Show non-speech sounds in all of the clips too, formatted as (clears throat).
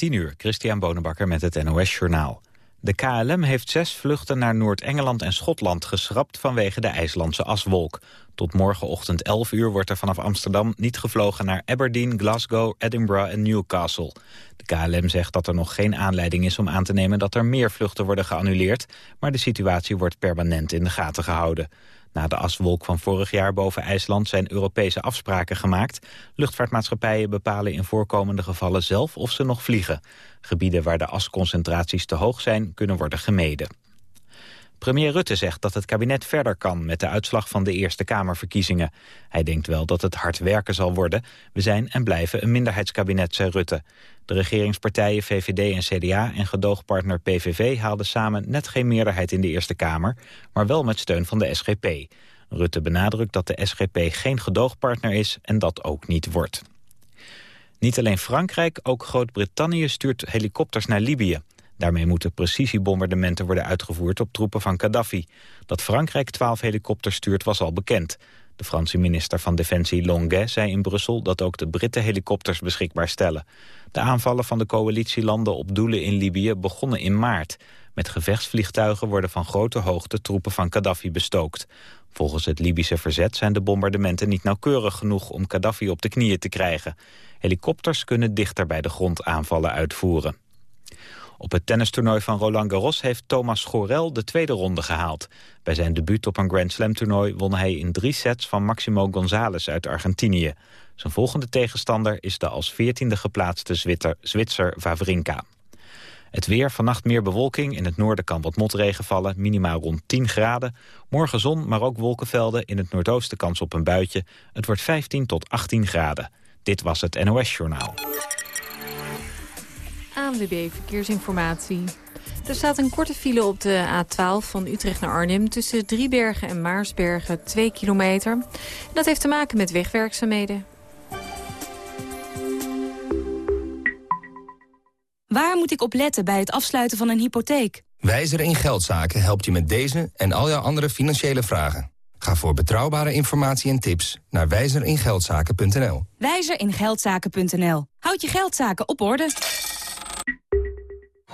10 uur, Christian Bonenbakker met het NOS Journaal. De KLM heeft zes vluchten naar Noord-Engeland en Schotland geschrapt vanwege de IJslandse aswolk. Tot morgenochtend 11 uur wordt er vanaf Amsterdam niet gevlogen naar Aberdeen, Glasgow, Edinburgh en Newcastle. De KLM zegt dat er nog geen aanleiding is om aan te nemen dat er meer vluchten worden geannuleerd, maar de situatie wordt permanent in de gaten gehouden. Na de aswolk van vorig jaar boven IJsland zijn Europese afspraken gemaakt. Luchtvaartmaatschappijen bepalen in voorkomende gevallen zelf of ze nog vliegen. Gebieden waar de asconcentraties te hoog zijn, kunnen worden gemeden. Premier Rutte zegt dat het kabinet verder kan met de uitslag van de Eerste Kamerverkiezingen. Hij denkt wel dat het hard werken zal worden. We zijn en blijven een minderheidskabinet, zei Rutte. De regeringspartijen VVD en CDA en gedoogpartner PVV haalden samen net geen meerderheid in de Eerste Kamer, maar wel met steun van de SGP. Rutte benadrukt dat de SGP geen gedoogpartner is en dat ook niet wordt. Niet alleen Frankrijk, ook Groot-Brittannië stuurt helikopters naar Libië. Daarmee moeten precisiebombardementen worden uitgevoerd op troepen van Gaddafi. Dat Frankrijk twaalf helikopters stuurt was al bekend. De Franse minister van Defensie Longuet zei in Brussel dat ook de Britten helikopters beschikbaar stellen. De aanvallen van de coalitielanden op doelen in Libië begonnen in maart. Met gevechtsvliegtuigen worden van grote hoogte troepen van Gaddafi bestookt. Volgens het Libische verzet zijn de bombardementen niet nauwkeurig genoeg om Gaddafi op de knieën te krijgen. Helikopters kunnen dichter bij de grond aanvallen uitvoeren. Op het tennistoernooi van Roland Garros heeft Thomas Schorel de tweede ronde gehaald. Bij zijn debuut op een Grand Slam toernooi won hij in drie sets van Maximo González uit Argentinië. Zijn volgende tegenstander is de als veertiende geplaatste Zwitser, Zwitser Wawrinka. Het weer, vannacht meer bewolking. In het noorden kan wat motregen vallen, minimaal rond 10 graden. Morgen zon, maar ook wolkenvelden. In het noordoosten kans op een buitje. Het wordt 15 tot 18 graden. Dit was het NOS Journaal. ANWB Verkeersinformatie. Er staat een korte file op de A12 van Utrecht naar Arnhem... tussen Driebergen en Maarsbergen, 2 kilometer. dat heeft te maken met wegwerkzaamheden. Waar moet ik op letten bij het afsluiten van een hypotheek? Wijzer in Geldzaken helpt je met deze en al jouw andere financiële vragen. Ga voor betrouwbare informatie en tips naar wijzeringeldzaken.nl. Wijzeringeldzaken.nl. Houd je geldzaken op orde.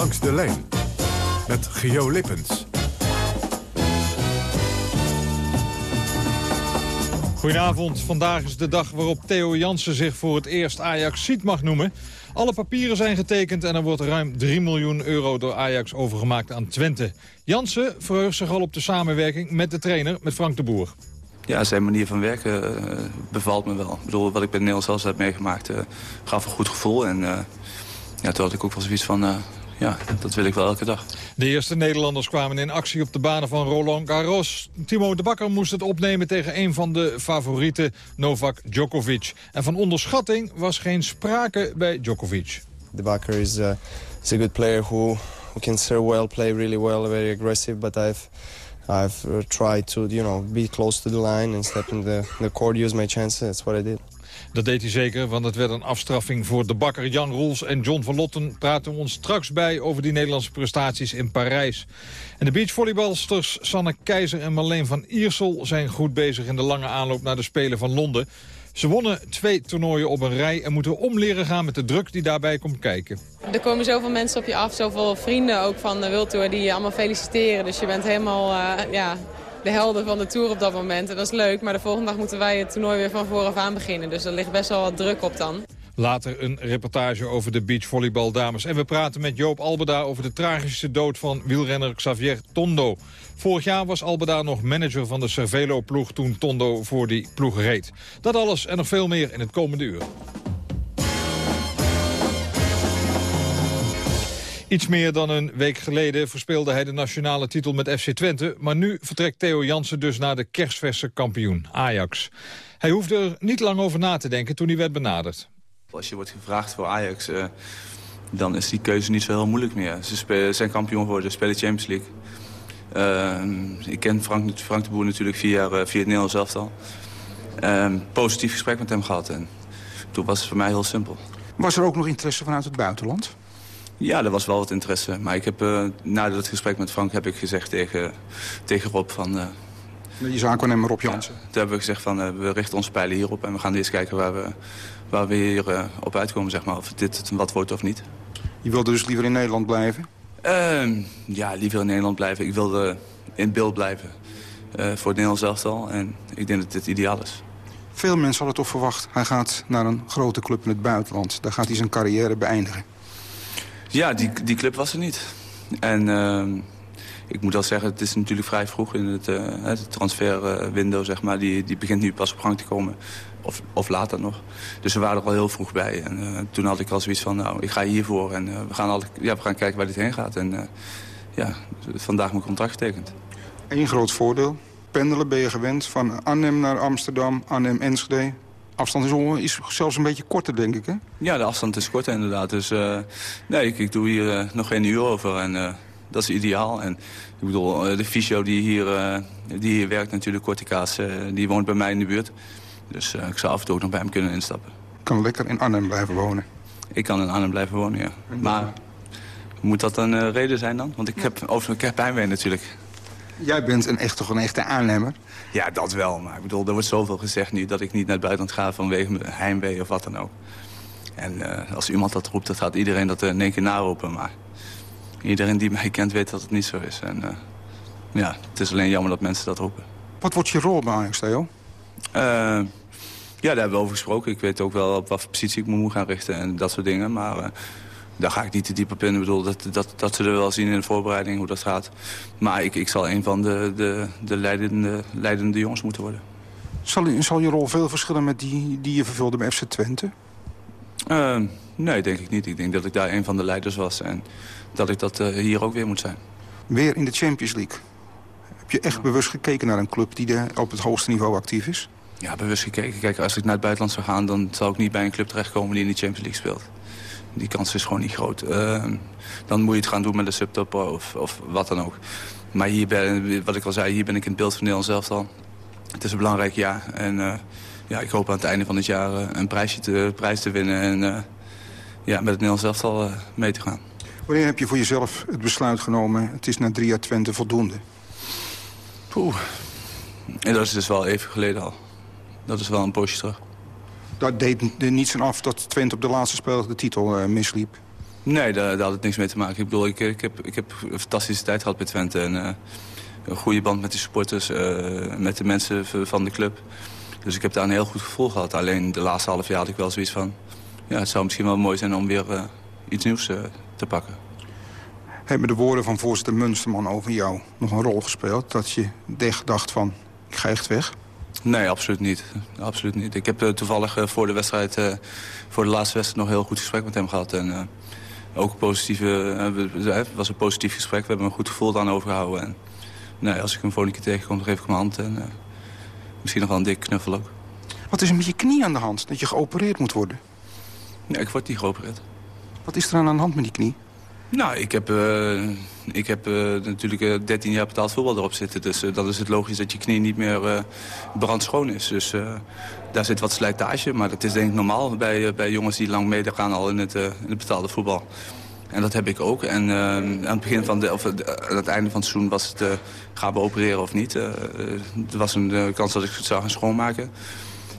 Langs de lijn met Geo Lippens. Goedenavond. Vandaag is de dag waarop Theo Jansen zich voor het eerst Ajax-ziet mag noemen. Alle papieren zijn getekend en er wordt ruim 3 miljoen euro door Ajax overgemaakt aan Twente. Jansen verheugt zich al op de samenwerking met de trainer, met Frank de Boer. Ja, zijn manier van werken uh, bevalt me wel. Ik bedoel, wat ik bij Nederlands zelfs heb meegemaakt uh, gaf een goed gevoel. En uh, ja, toen had ik ook wel zoiets van, ja, dat wil ik wel elke dag. De eerste Nederlanders kwamen in actie op de banen van Roland Garros. Timo de Bakker moest het opnemen tegen een van de favorieten, Novak Djokovic. En van onderschatting was geen sprake bij Djokovic. De Bakker is, uh, is a good player who, who can serve well, play really well, very aggressive, but I've I've uh, tried to, you know, be close to the line and step in the, the court, use my chances. That's what I did. Dat deed hij zeker, want het werd een afstraffing voor de bakker. Jan Roels en John van Lotten praten ons straks bij over die Nederlandse prestaties in Parijs. En de beachvolleybalsters Sanne Keizer en Marleen van Iersel zijn goed bezig in de lange aanloop naar de Spelen van Londen. Ze wonnen twee toernooien op een rij en moeten om leren gaan met de druk die daarbij komt kijken. Er komen zoveel mensen op je af, zoveel vrienden ook van de Wildtour die je allemaal feliciteren. Dus je bent helemaal uh, ja, de helden van de Tour op dat moment. En dat is leuk, maar de volgende dag moeten wij het toernooi weer van vooraf aan beginnen. Dus er ligt best wel wat druk op dan. Later een reportage over de beachvolleybaldames. En we praten met Joop Albeda over de tragische dood van wielrenner Xavier Tondo. Vorig jaar was Albeda nog manager van de Cervelo-ploeg toen Tondo voor die ploeg reed. Dat alles en nog veel meer in het komende uur. Iets meer dan een week geleden verspeelde hij de nationale titel met FC Twente. Maar nu vertrekt Theo Jansen dus naar de kerstverse kampioen, Ajax. Hij hoefde er niet lang over na te denken toen hij werd benaderd. Als je wordt gevraagd voor Ajax, uh, dan is die keuze niet zo heel moeilijk meer. Ze zijn kampioen geworden, spelen Champions League. Uh, ik ken Frank, Frank de Boer natuurlijk vier jaar uh, via het Nederlands elftal. Uh, positief gesprek met hem gehad en toen was het voor mij heel simpel. Was er ook nog interesse vanuit het buitenland? Ja, er was wel wat interesse. Maar ik heb, uh, na dat gesprek met Frank heb ik gezegd tegen, tegen Rob van... Uh, je zaakwaarnemer Rob Jansen? Ja, toen hebben we gezegd van uh, we richten onze pijlen hierop... en we gaan eerst kijken waar we, waar we hier op uitkomen, zeg maar. Of dit wat wordt of niet. Je wilde dus liever in Nederland blijven? Ehm, ja, liever in Nederland blijven. Ik wilde in beeld blijven voor het Nederlands elftal. En ik denk dat dit ideaal is. Veel mensen hadden toch verwacht... hij gaat naar een grote club in het buitenland. Daar gaat hij zijn carrière beëindigen. Ja, die, die club was er niet. En uh, ik moet wel zeggen, het is natuurlijk vrij vroeg in het, uh, het transferwindow, zeg maar. Die, die begint nu pas op gang te komen. Of, of later nog. Dus we waren er al heel vroeg bij. En uh, toen had ik al zoiets van, nou, ik ga hiervoor. En we, gaan al, ja, we gaan kijken waar dit heen gaat. En ja, vandaag mijn contract getekend. Eén groot voordeel. Pendelen ben je gewend van Arnhem naar Amsterdam, Arnhem-Enschede afstand is, is, zelfs een beetje korter, denk ik, hè? Ja, de afstand is korter inderdaad. Dus uh, nee, ik, ik, doe hier uh, nog geen uur over en uh, dat is ideaal. En ik bedoel, de fysio die hier, die hier werkt natuurlijk, Kortika's, die woont bij mij in de buurt. Dus ik zou af en toe ook nog bij hem kunnen instappen. Ik kan lekker in Arnhem blijven wonen? Ik kan in Arnhem blijven wonen, ja. Maar moet dat een reden zijn dan? Want ik heb, over, ik heb heimwee natuurlijk. Jij bent een echt, toch een echte aannemer? Ja, dat wel. Maar ik bedoel, er wordt zoveel gezegd nu dat ik niet naar het buitenland ga vanwege heimwee of wat dan ook. En uh, als iemand dat roept, dan gaat iedereen dat in één keer naroepen. Maar iedereen die mij kent weet dat het niet zo is. En uh, ja, het is alleen jammer dat mensen dat roepen. Wat wordt je rol bij Ajax, Theo? Uh, ja, daar hebben we over gesproken. Ik weet ook wel op wat positie ik me moet gaan richten en dat soort dingen. Maar daar ga ik niet te diep op in. Ik bedoel, dat, dat, dat ze er wel zien in de voorbereiding hoe dat gaat. Maar ik, ik zal een van de, de, de leidende, leidende jongens moeten worden. Zal, zal je rol veel verschillen met die, die je vervulde bij FC Twente? Uh, nee, denk ik niet. Ik denk dat ik daar een van de leiders was. En dat ik dat uh, hier ook weer moet zijn. Weer in de Champions League. Heb je echt ja. bewust gekeken naar een club die de, op het hoogste niveau actief is? Ja, bewust gekeken. Kijk, als ik naar het buitenland zou gaan... dan zou ik niet bij een club terechtkomen die in de Champions League speelt. Die kans is gewoon niet groot. Uh, dan moet je het gaan doen met een subtop of, of wat dan ook. Maar hier ben, wat ik al zei, hier ben ik in het beeld van Nederland zelf al. Het is een belangrijk jaar. En uh, ja, ik hoop aan het einde van het jaar uh, een prijsje te, prijs te winnen. En uh, ja, met het Nederlands elftal mee te gaan. Wanneer heb je voor jezelf het besluit genomen... het is na drie jaar Twente voldoende? Poeh. En dat is dus wel even geleden al. Dat is wel een poosje terug daar deed er niets aan af dat Twente op de laatste speler de titel uh, misliep? Nee, daar, daar, had het niks mee te maken. Ik bedoel, ik, ik, heb, ik heb een fantastische tijd gehad bij Twente. En, uh, een goede band met de supporters, uh, met de mensen van de club. Dus ik heb daar een heel goed gevoel gehad. Alleen de laatste half jaar had ik wel zoiets van... ja, het zou misschien wel mooi zijn om weer iets nieuws te pakken. Hebben de woorden van voorzitter Munsterman over jou nog een rol gespeeld? Dat je dacht van, ik ga echt weg? Nee, absoluut niet. absoluut niet. Ik heb uh, toevallig uh, voor de wedstrijd, uh, voor de laatste wedstrijd nog een heel goed gesprek met hem gehad. En ook positieve, het was een positief gesprek. We hebben een goed gevoel aan overgehouden. En, nee, als ik hem volgende keer tegenkom, dan geef ik hem een hand. En misschien nog wel een dik knuffel ook. Wat is er met je knie aan de hand? Dat je geopereerd moet worden? Nee, ik word niet geopereerd. Wat is er aan de hand met die knie? Nou, ik heb, uh, ik heb uh, natuurlijk uh, 13 jaar betaald voetbal erop zitten. Dus dan is het logisch dat je knie niet meer brandschoon is. Dus daar zit wat slijtage. Maar dat is denk ik normaal bij, bij jongens die lang meegaan al in het, in het betaalde voetbal. En dat heb ik ook. En aan het begin van de, of aan het einde van het seizoen was het gaan we opereren of niet. er was een kans dat ik het zou gaan schoonmaken.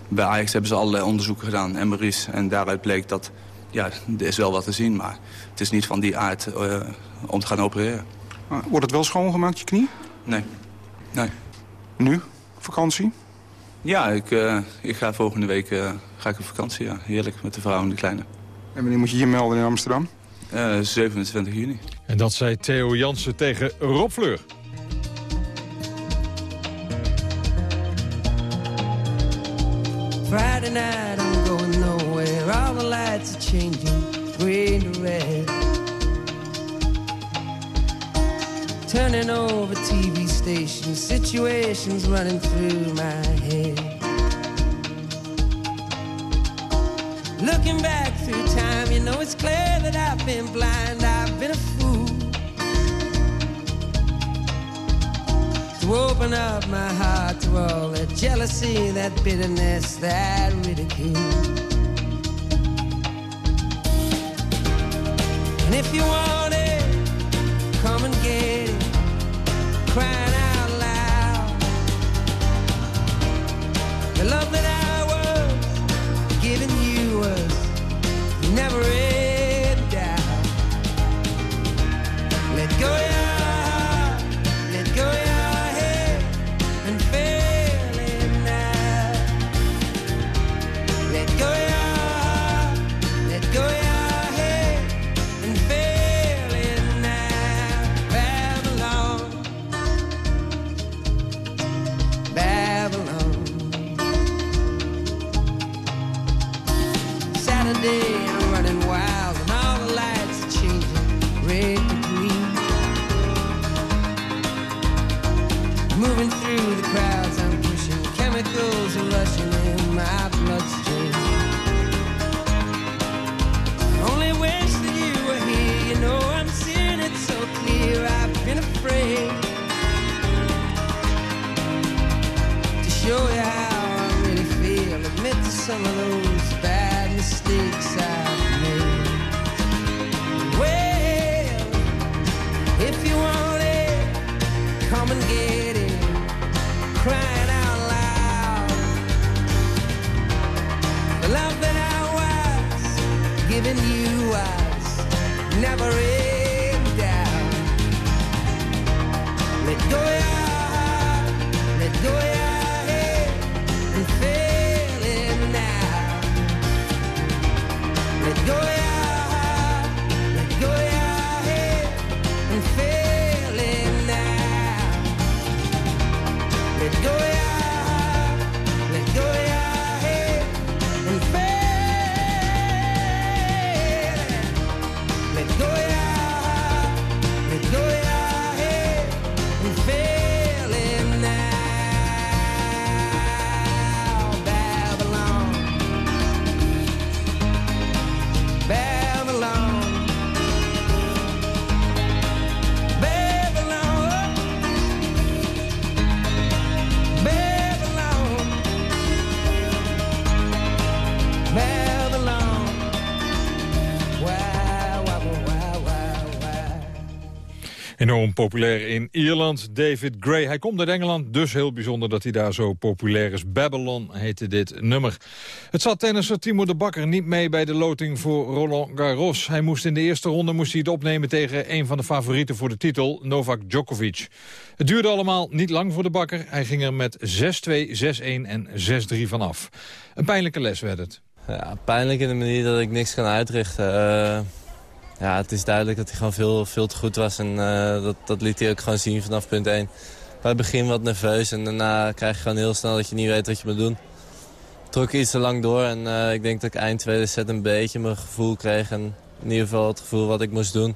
Bij Ajax hebben ze allerlei onderzoeken gedaan, MRI's. En daaruit bleek dat ja, er is wel wat te zien, maar het is niet van die aard uh, om te gaan opereren. Wordt het wel schoongemaakt, je knie? Nee. nee. Nu? Vakantie? Ja, ik, uh, ik ga volgende week uh, ga ik op vakantie. Ja. Heerlijk met de vrouw en de kleine. En wanneer moet je je melden in Amsterdam? 27 juni. En dat zei Theo Jansen tegen Rob Fleur. Changing, green to red. Turning over TV stations, situations running through my head. Looking back through time, you know it's clear that I've been blind, I've been a fool. To open up my heart to all that jealousy, that bitterness, that ridicule. If you want it, come and get it. Crying Moving through the crowds, I'm pushing chemicals are rushing in my bloodstream. Only wish that you were here, you know I'm seeing it so clear. I've been afraid to show you how I really feel. Admit to some of those separate Populair in Ierland, David Gray. Hij komt uit Engeland, dus heel bijzonder dat hij daar zo populair is. Babylon heette dit nummer. Het zat tennisser Timo de Bakker niet mee bij de loting voor Roland Garros. Hij moest in de eerste ronde moest hij het opnemen tegen een van de favorieten voor de titel, Novak Djokovic. Het duurde allemaal niet lang voor de Bakker. Hij ging er met 6-2, 6-1 en 6-3 vanaf. Een pijnlijke les werd het. Ja, pijnlijk in de manier dat ik niks kan uitrichten. Eh, ja, het is duidelijk dat hij gewoon veel, veel te goed was. En eh, dat, dat liet hij ook gewoon zien vanaf punt 1. Bij het begin wat nerveus en daarna krijg je gewoon heel snel dat je niet weet wat je moet doen. Trok iets te lang door en eh, ik denk dat ik eind tweede set een beetje mijn gevoel kreeg. En in ieder geval het gevoel wat ik moest doen.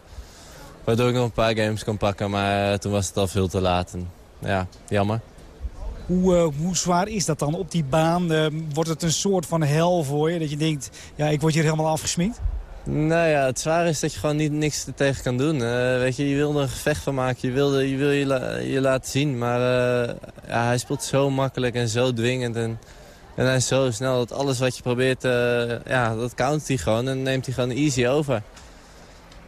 Waardoor ik nog een paar games kon pakken, maar eh, toen was het al veel te laat. Ja, jammer. Hoe, hoe zwaar is dat dan op die baan? Wordt het een soort van hel voor je? Dat je denkt, ja, ik word hier helemaal afgesminkt? Nou ja, het zware is dat je gewoon niet, niks tegen kan doen. Eh, weet je, je wil er een gevecht van maken, je wil je, wil je, je laten zien. Maar eh, ja, hij speelt zo makkelijk en zo dwingend. En, en hij is zo snel dat alles wat je probeert, eh, ja, dat countert hij gewoon. En neemt hij gewoon easy over.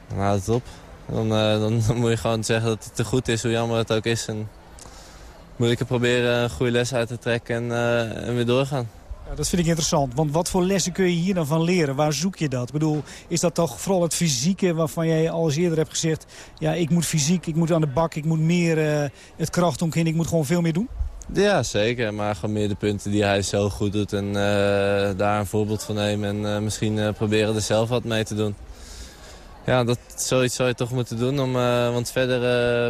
Dan houdt het op. Dan, dan, (laughs) dan moet je gewoon zeggen dat het te goed is, hoe jammer het ook is. En moet ik er proberen een goede les uit te trekken en, en weer doorgaan. Ja, dat vind ik interessant. Want wat voor lessen kun je hier dan van leren? Waar zoek je dat? Ik bedoel, is dat toch vooral het fysieke waarvan jij al eens eerder hebt gezegd... ja, ik moet fysiek, ik moet aan de bak, ik moet meer eh, het kracht omkeren, ik moet gewoon veel meer doen? Ja, zeker. Maar gewoon meer de punten die hij zo goed doet. En eh, daar een voorbeeld van nemen. En eh, misschien proberen er zelf wat mee te doen. Ja, dat, zoiets zou je toch moeten doen. Om, want verder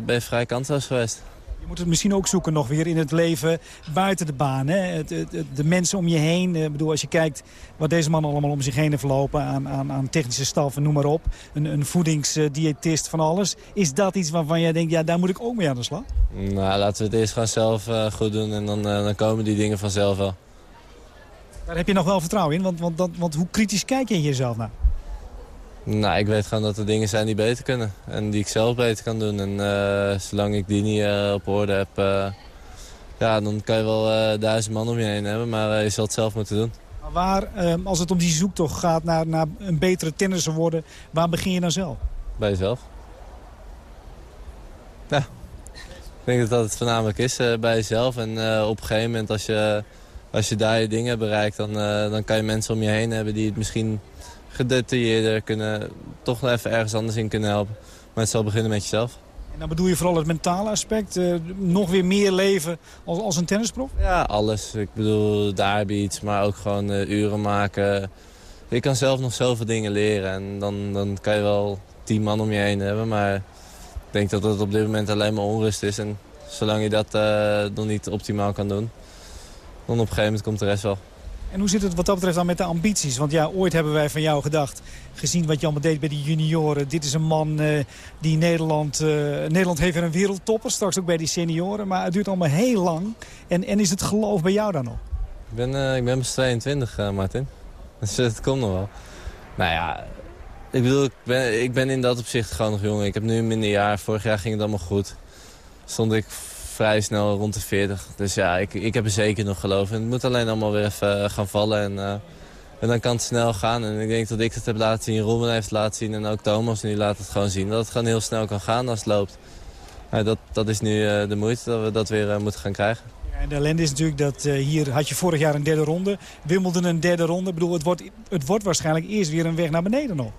ben je vrij kansloos geweest. Je moet het misschien ook zoeken nog weer in het leven buiten de baan. Hè? Het, het- het- de mensen om je heen. Eh, Ik bedoel, als je kijkt wat deze man allemaal om zich heen heeft lopen... aan, aan, aan technische staf en noem maar op. Een, een voedingsdiëtist van alles. Is dat iets waarvan jij denkt, ja, daar moet ik ook mee aan de slag? Nou, laten we het eerst gewoon zelf eh, goed doen en dan, eh, dan komen die dingen vanzelf wel. Daar heb je nog wel vertrouwen in. Want, want, dat, want hoe kritisch kijk je in jezelf naar? Nou, ik weet gewoon dat er dingen zijn die beter kunnen. En die ik zelf beter kan doen. En eh, zolang ik die niet eh, op orde heb... eh, ja, dan kan je wel duizend man om je heen hebben. Maar je zal het zelf moeten doen. Maar Waar, eh, als het om die zoektocht gaat naar, naar een betere tennisser worden... waar begin je dan zelf? Bij jezelf. Ja. Ik denk dat dat het voornamelijk is bij jezelf. En op een gegeven moment als je, als je daar je dingen bereikt... Dan, dan kan je mensen om je heen hebben die het misschien gedetailleerder kunnen... toch even ergens anders in kunnen helpen. Maar het zal beginnen met jezelf. En dan bedoel je vooral het mentale aspect. eh, nog weer meer leven als, als een tennisprof? Ja, alles. Ik bedoel, je iets, maar ook gewoon eh, uren maken. Je kan zelf nog zoveel dingen leren en dan, dan kan je wel tien man om je heen hebben. Maar ik denk dat het op dit moment alleen maar onrust is. En zolang je dat eh, nog niet optimaal kan doen, dan op een gegeven moment komt de rest wel. En hoe zit het wat dat betreft dan met de ambities? Want ja, ooit hebben wij van jou gedacht, gezien wat je allemaal deed bij de junioren... dit is een man eh, die Nederland... eh, Nederland heeft een wereldtopper, straks ook bij die senioren. Maar het duurt allemaal heel lang. En, en is het geloof bij jou dan nog? Ik ben, eh, ik ben pas 22, eh, Martin. (laughs) Dus het komt nog wel. Nou ja, ik bedoel, ik ben, ik ben in dat opzicht gewoon nog jong. Ik heb nu een minder jaar. Vorig jaar ging het allemaal goed. Stond ik vrij snel rond de 40. Dus ja, ik, ik heb er zeker nog geloof in. Het moet alleen allemaal weer even eh, gaan vallen. En, eh, en dan kan het snel gaan. En ik denk dat ik het heb laten zien. Robin heeft het laten zien. En ook Thomas nu laat het gewoon zien. Dat het gewoon heel snel kan gaan als het loopt. Ja, dat, dat is nu eh, de moeite dat we dat weer moeten gaan krijgen. Ja, en de ellende is natuurlijk dat hier had je vorig jaar een derde ronde. Wimbledon een derde ronde. Ik bedoel, het wordt, het wordt waarschijnlijk eerst weer een weg naar beneden nog.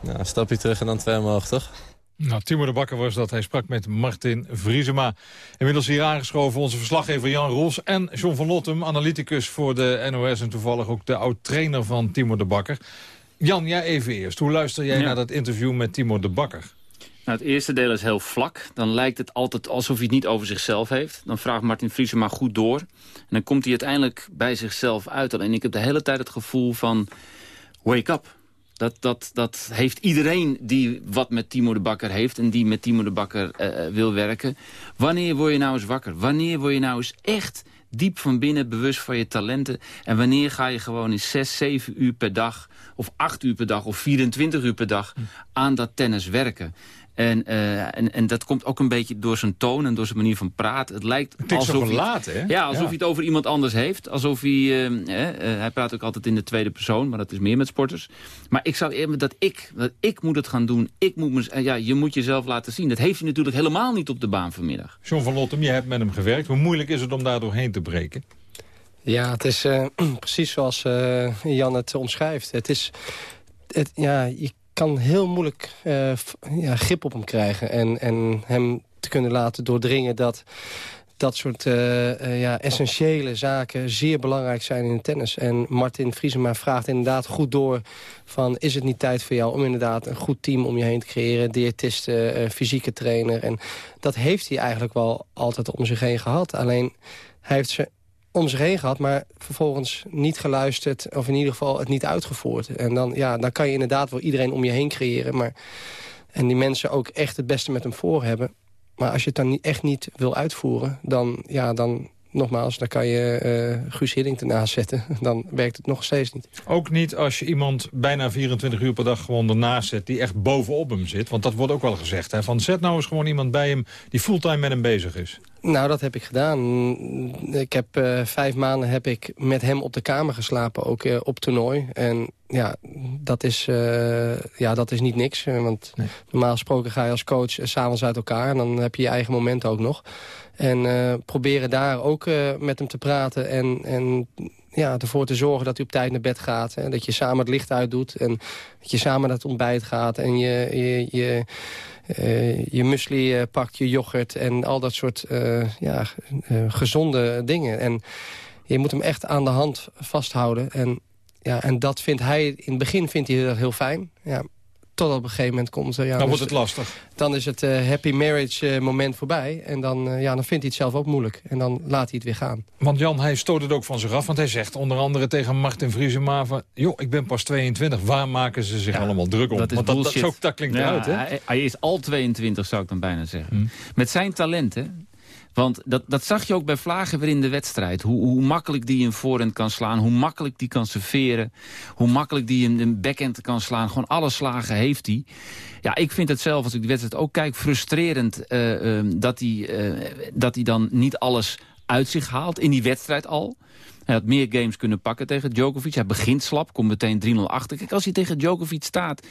Nou, een stapje terug en dan twee omhoog, toch? Nou, Timo de Bakker was dat. Hij sprak met Martin Vriesema. Inmiddels hier aangeschoven onze verslaggever Jan Roels... en John van Lottem, analyticus voor de NOS... en toevallig ook de oud-trainer van Timo de Bakker. Jan, jij even eerst. Hoe luister jij Ja. naar dat interview met Timo de Bakker? Nou, het eerste deel is heel vlak. Dan lijkt het altijd alsof hij het niet over zichzelf heeft. Dan vraagt Martin Vriesema goed door. En dan komt hij uiteindelijk bij zichzelf uit. Alleen ik heb de hele tijd het gevoel van... wake up. Dat, dat, dat heeft iedereen die wat met Timo de Bakker heeft... en die met Timo de Bakker eh, wil werken. Wanneer word je nou eens wakker? Wanneer word je nou eens echt diep van binnen bewust van je talenten? En wanneer ga je gewoon in 6, 7 uur per dag... of 8 uur per dag of 24 uur per dag aan dat tennis werken? En, eh, en, en dat komt ook een beetje door zijn toon en door zijn manier van praten. Het lijkt Het alsof hij, laat, hè? Ja, alsof Ja. hij het over iemand anders heeft. Alsof hij... eh, eh, hij praat ook altijd in de tweede persoon, maar dat is meer met sporters. Maar ik zou eerder dat ik, dat ik moet het gaan doen. Ik moet mez- eh, ja, je moet jezelf laten zien. Dat heeft hij natuurlijk helemaal niet op de baan vanmiddag. John van Lottem, je hebt met hem gewerkt. Hoe moeilijk is het om daar doorheen te breken? Ja, het is eh, (clears throat) precies zoals eh, Jan het omschrijft. Het is, het, ja, je kan heel moeilijk eh, ja, grip op hem krijgen. En, en hem te kunnen laten doordringen dat dat soort eh, eh, ja, essentiële zaken zeer belangrijk zijn in het tennis. En Martin Vriesema vraagt inderdaad goed door van... is het niet tijd voor jou om inderdaad een goed team om je heen te creëren... diëtisten, fysieke trainer. En dat heeft hij eigenlijk wel altijd om zich heen gehad. Alleen hij heeft ze om zich heen gehad, maar vervolgens niet geluisterd... of in ieder geval het niet uitgevoerd. En dan, ja, dan kan je inderdaad wel iedereen om je heen creëren... Maar, en die mensen ook echt het beste met hem voor hebben. Maar als je het dan echt niet wil uitvoeren... dan, ja, dan nogmaals, dan kan je eh Guus Hiddink ernaast zetten. (laughs) Dan werkt het nog steeds niet. Ook niet als je iemand bijna 24 uur per dag gewoon ernaast zet... die echt bovenop hem zit. Want dat wordt ook wel gezegd. Hè? Van zet nou eens gewoon iemand bij hem die fulltime met hem bezig is. Nou, dat heb ik gedaan. Ik heb eh, vijf maanden heb ik met hem op de kamer geslapen, ook eh, op toernooi. En ja, dat is, eh, ja, dat is niet niks. Want normaal gesproken ga je als coach s s'avonds uit elkaar. En dan heb je je eigen momenten ook nog. En proberen daar ook met hem te praten. En, en ja, ervoor te zorgen dat hij op tijd naar bed gaat. Hè, dat je samen het licht uitdoet. En dat je samen naar het ontbijt gaat. En je, je, je, eh, je muesli eh, pakt, je yoghurt en al dat soort eh, ja, gezonde dingen. En je moet hem echt aan de hand vasthouden. En, ja, en dat vindt hij, in het begin vindt hij dat heel fijn. Ja, Tot op een gegeven moment komt... ja, Dan wordt dus- het lastig. Dan is het eh, happy marriage eh, moment voorbij. En dan, eh, ja, dan vindt hij het zelf ook moeilijk. En dan laat hij het weer gaan. Want Jan, hij stoot het ook van zich af. Want hij zegt onder andere tegen Martin Vriesema van... joh, ik ben pas 22. Waar maken ze zich allemaal druk om? Dat is want dat, dat, bullshit. zo, dat klinkt Ja, eruit, hè? Hij, hij is al 22, zou ik dan bijna zeggen. Hm. Met zijn talent, hè? Want dat, dat zag je ook bij Vlagen weer in de wedstrijd. Hoe, hoe makkelijk die een voorhand kan slaan. Hoe makkelijk die kan serveren. Hoe makkelijk die een, een backhand kan slaan. Gewoon alle slagen heeft hij. Ja, ik vind het zelf, als ik de wedstrijd ook kijk... frustrerend eh, ehm, dat, hij, eh, dat hij dan niet alles uit zich haalt. In die wedstrijd al. Hij had meer games kunnen pakken tegen Djokovic. Hij begint slap, komt meteen 3-0 achter. Kijk, als hij tegen Djokovic staat...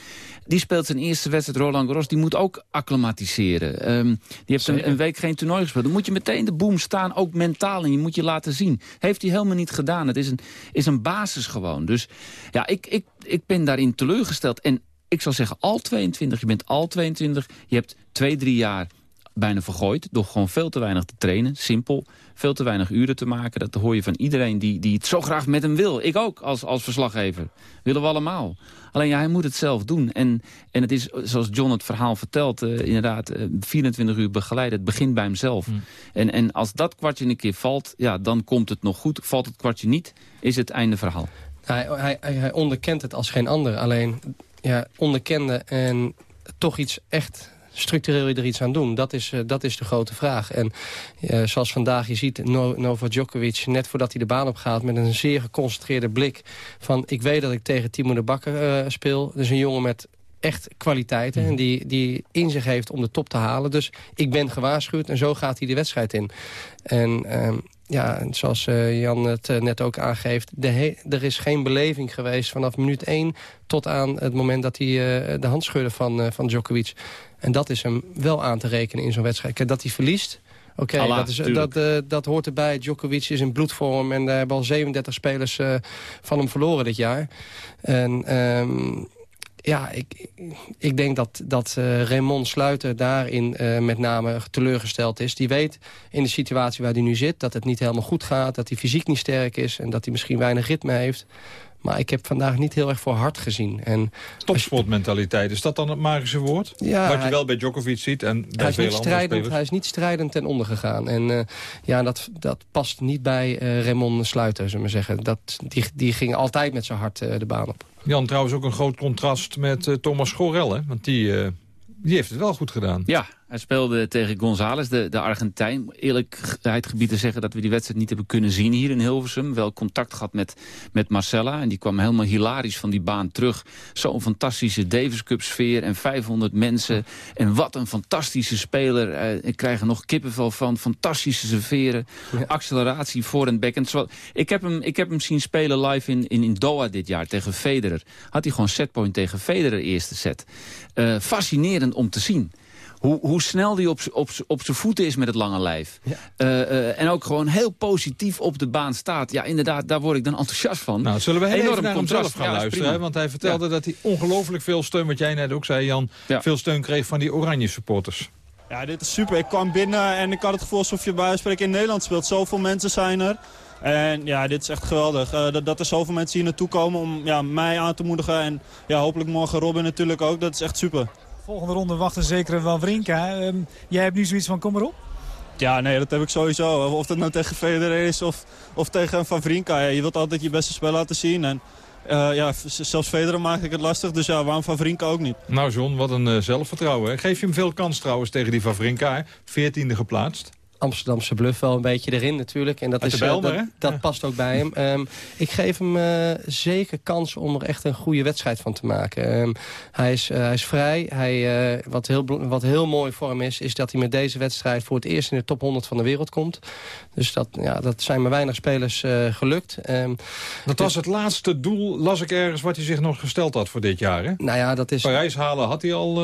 die speelt zijn eerste wedstrijd Roland Garros... die moet ook acclimatiseren. Ehm, die heeft een, een week geen toernooi gespeeld. Dan moet je meteen de boom staan, ook mentaal. En je moet je laten zien. Heeft hij helemaal niet gedaan. Het is een, is een basis gewoon. Dus ja, ik, ik, ik ben daarin teleurgesteld. En ik zal zeggen, al 22. Je bent al 22. Je hebt twee, drie jaar bijna vergooid. Door gewoon veel te weinig te trainen. Simpel. Veel te weinig uren te maken. Dat hoor je van iedereen die, die het zo graag met hem wil. Ik ook als, als verslaggever. Willen we allemaal. Alleen ja, hij moet het zelf doen. En, en het is, zoals John het verhaal vertelt... eh, inderdaad, eh, 24 uur begeleiden. Het begint bij hemzelf. En, en als dat kwartje een keer valt, ja, dan komt het nog goed. Valt het kwartje niet, is het einde verhaal. Hij, hij, hij onderkent het als geen ander. Alleen ja, onderkennen en toch iets echt structureel er iets aan doen? Dat is, eh, dat is de grote vraag. En eh, zoals vandaag je ziet, no Novak Djokovic... net voordat hij de baan op gaat met een zeer geconcentreerde blik... van ik weet dat ik tegen Timo de Bakker eh, speel. Dus een jongen met echt kwaliteiten. En die, die in zich heeft om de top te halen. Dus ik ben gewaarschuwd en zo gaat hij de wedstrijd in. En ehm, ja, en zoals eh, Jan het eh, net ook aangeeft... De er is geen beleving geweest vanaf minuut 1... tot aan het moment dat hij eh, de hand schudde van, van Djokovic. En dat is hem wel aan te rekenen in zo'n wedstrijd. Kijk, Dat hij verliest... Oké, dat, is- dat, dat hoort erbij. Djokovic is in bloedvorm en daar hebben al 37 spelers van hem verloren dit jaar. En ehm, ja, ik, ik denk dat, dat eh, Raymond Sluiter daarin eh, met name teleurgesteld is. Die weet in de situatie waar hij nu zit dat het niet helemaal goed gaat. Dat hij fysiek niet sterk is en dat hij misschien weinig ritme heeft. Maar ik heb vandaag niet heel erg voor hard gezien. En Topsportmentaliteit, is dat dan het magische woord? Ja, Wat je wel bij Djokovic ziet en bij hij is, niet strijdend, hij is niet strijdend ten onder gegaan. En eh, ja, dat, dat past niet bij eh Raymond Sluiter, zullen we zeggen. Dat, die, die ging altijd met zijn hart de baan op. Jan, trouwens ook een groot contrast met eh, Thomas Gorel, hè? Want die, eh, die heeft het wel goed gedaan. Ja, hij speelde tegen González, de, de Argentijn. Eerlijkheid gebied te zeggen dat we die wedstrijd niet hebben kunnen zien hier in Hilversum. Wel contact gehad met, met Marcella. En die kwam helemaal hilarisch van die baan terug. Zo'n fantastische Davis Cup sfeer en 500 mensen. En wat een fantastische speler. Eh, ik krijg er nog kippenvel van. Fantastische serveren. Acceleratie voor en back. En zo, ik, heb hem, ik heb hem zien spelen live in, in, in Doha dit jaar tegen Federer. Had hij gewoon setpoint tegen Federer eerste set. Eh, fascinerend om te zien. Hoe, hoe snel hij op, zijn voeten is met het lange lijf. Eh, eh, en ook gewoon heel positief op de baan staat. Ja, inderdaad, daar word ik dan enthousiast van. Nou, zullen we heel Enorm even naar contrast. hemzelf gaan Ja, luisteren? hè? Want hij vertelde dat hij ongelooflijk veel steun, wat jij net ook zei Jan... veel steun kreeg van die oranje supporters. Ja, dit is super. Ik kwam binnen en ik had het gevoel alsof je bij spreken in Nederland speelt. Zoveel mensen zijn er. En ja, dit is echt geweldig. Eh, dat, dat er zoveel mensen hier naartoe komen om ja, mij aan te moedigen. En ja, hopelijk morgen Robin natuurlijk ook. Dat is echt super. Volgende ronde wacht een zekere Wawrinka. Ehm, jij hebt nu zoiets van, kom maar op. Ja, nee, dat heb ik sowieso. Of dat nou tegen Federer is of, of tegen Vrinka. Ja, je wilt altijd je beste spel laten zien. En eh, ja, zelfs Federer maakt ik het lastig. Dus ja, waarom Van Vrinka ook niet? Nou John, wat een eh, zelfvertrouwen. hè? Geef je hem veel kans trouwens tegen die Vavrinka, veertiende geplaatst. Amsterdamse bluff wel een beetje erin natuurlijk. En dat, Uit is, eh, Bijlmer, dat, dat Ja. past ook bij hem. (laughs) Ehm, ik geef hem eh, zeker kans om er echt een goede wedstrijd van te maken. Ehm, hij, is, eh, hij is vrij. Hij, wat, heel, wat heel mooi voor hem is, is dat hij met deze wedstrijd... voor het eerst in de top 100 van de wereld komt. Dus dat, ja, dat zijn maar weinig spelers gelukt. Ehm, Dat was het laatste doel, las ik ergens, wat hij zich nog gesteld had voor dit jaar. Hè? Nou ja, dat is... Parijs halen had hij al...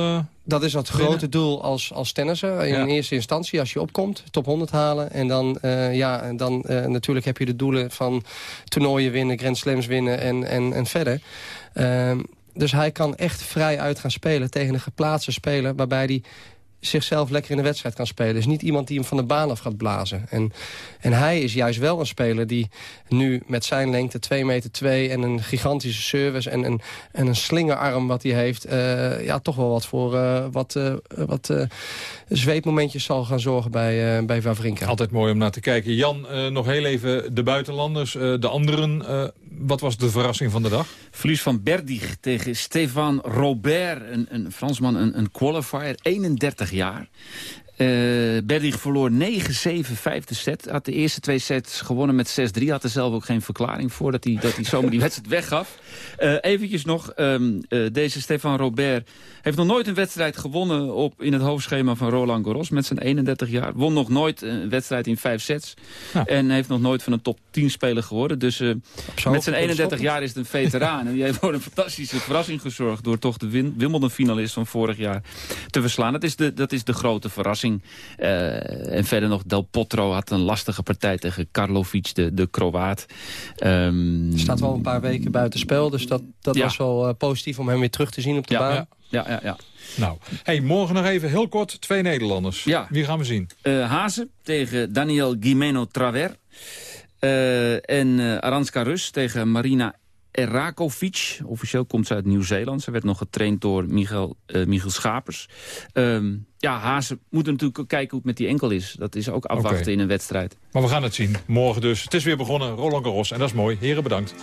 Dat is het binnen. grote doel als, als tennisser. In Ja. eerste instantie, als je opkomt, top 100 halen. En dan, eh, ja, en dan eh, natuurlijk heb je de doelen van toernooien winnen, Grand Slams winnen en, en, en verder. Ehm, dus hij kan echt vrij uit gaan spelen tegen een geplaatste speler... waarbij hij zichzelf lekker in de wedstrijd kan spelen. is niet iemand die hem van de baan af gaat blazen. En, en hij is juist wel een speler die nu met zijn lengte 2 meter 2 en een gigantische service en een, en een slingerarm wat hij heeft... eh, ja, toch wel wat voor eh, wat, eh, wat zweetmomentjes zal gaan zorgen bij, bij Wawrinka. Altijd mooi om naar te kijken. Jan, nog heel even de buitenlanders, de anderen. Wat was de verrassing van de dag? Verlies van Berdig tegen Stefan Robert, een, een Fransman, een, een qualifier, 31 jaar. Eh Berdig verloor 9-7, vijfde set. Had de eerste twee sets gewonnen met 6-3. Had er zelf ook geen verklaring voor dat hij, dat hij zomaar die (laughs) wedstrijd weggaf. Eh eventjes nog, ehm, eh, deze Stefan Robert heeft nog nooit een wedstrijd gewonnen op, in het hoofdschema van Roland Garros met zijn 31 jaar. Won nog nooit een wedstrijd in vijf sets. En heeft nog nooit van een top 10 speler geworden. Dus met zijn 31 jaar is het een veteraan. en die heeft voor een fantastische verrassing gezorgd... door toch de Wimbledon-finalist van vorig jaar te verslaan. Dat is de, dat is de grote verrassing. Eh, en verder nog Del Potro had een lastige partij tegen Karlovic, de, de Kroaat. Ehm, staat wel een paar weken buiten spel, dus dat, dat Ja. was wel eh, positief om hem weer terug te zien op de Ja, baan. ja, ja, ja, ja. Nou, hey, morgen nog even heel kort twee Nederlanders. Ja. Wie gaan we zien? Eh Hazen tegen Daniel Guimeno Traver. Eh, en eh Aranska Rus tegen Marina Erakovic. Officieel komt ze uit Nieuw-Zeeland. Ze werd nog getraind door Michael, eh, Michiel Schapers. Ehm, ja, Hazen moet natuurlijk kijken hoe het met die enkel is. Dat is ook afwachten in een wedstrijd. Maar we gaan het zien. Morgen dus. Het is weer begonnen. Roland Garros. En dat is mooi. Heren, bedankt.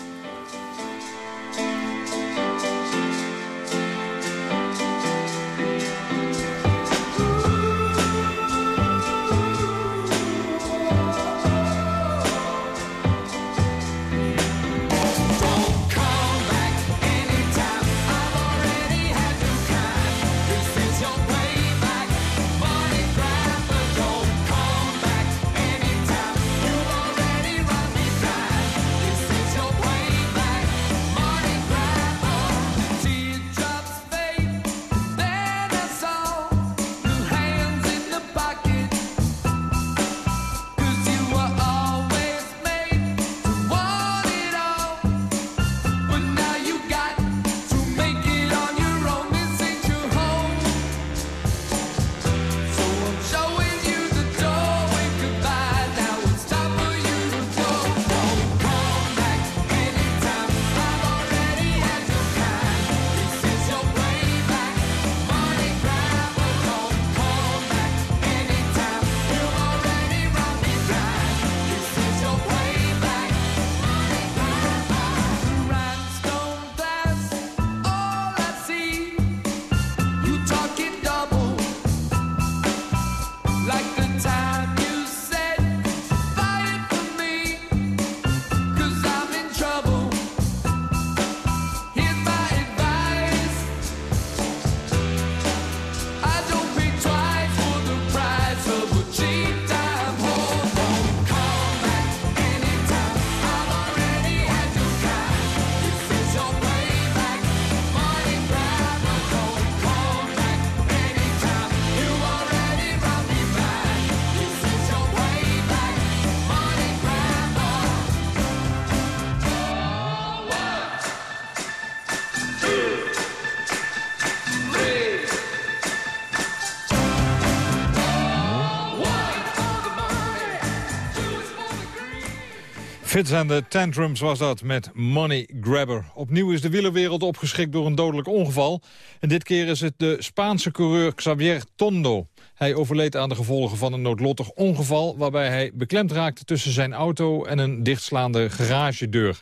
Fits en de Tantrums was dat met Money Grabber. Opnieuw is de wielerwereld opgeschikt door een dodelijk ongeval. En dit keer is het de Spaanse coureur Xavier Tondo. Hij overleed aan de gevolgen van een noodlottig ongeval... waarbij hij beklemd raakte tussen zijn auto en een dichtslaande garagedeur.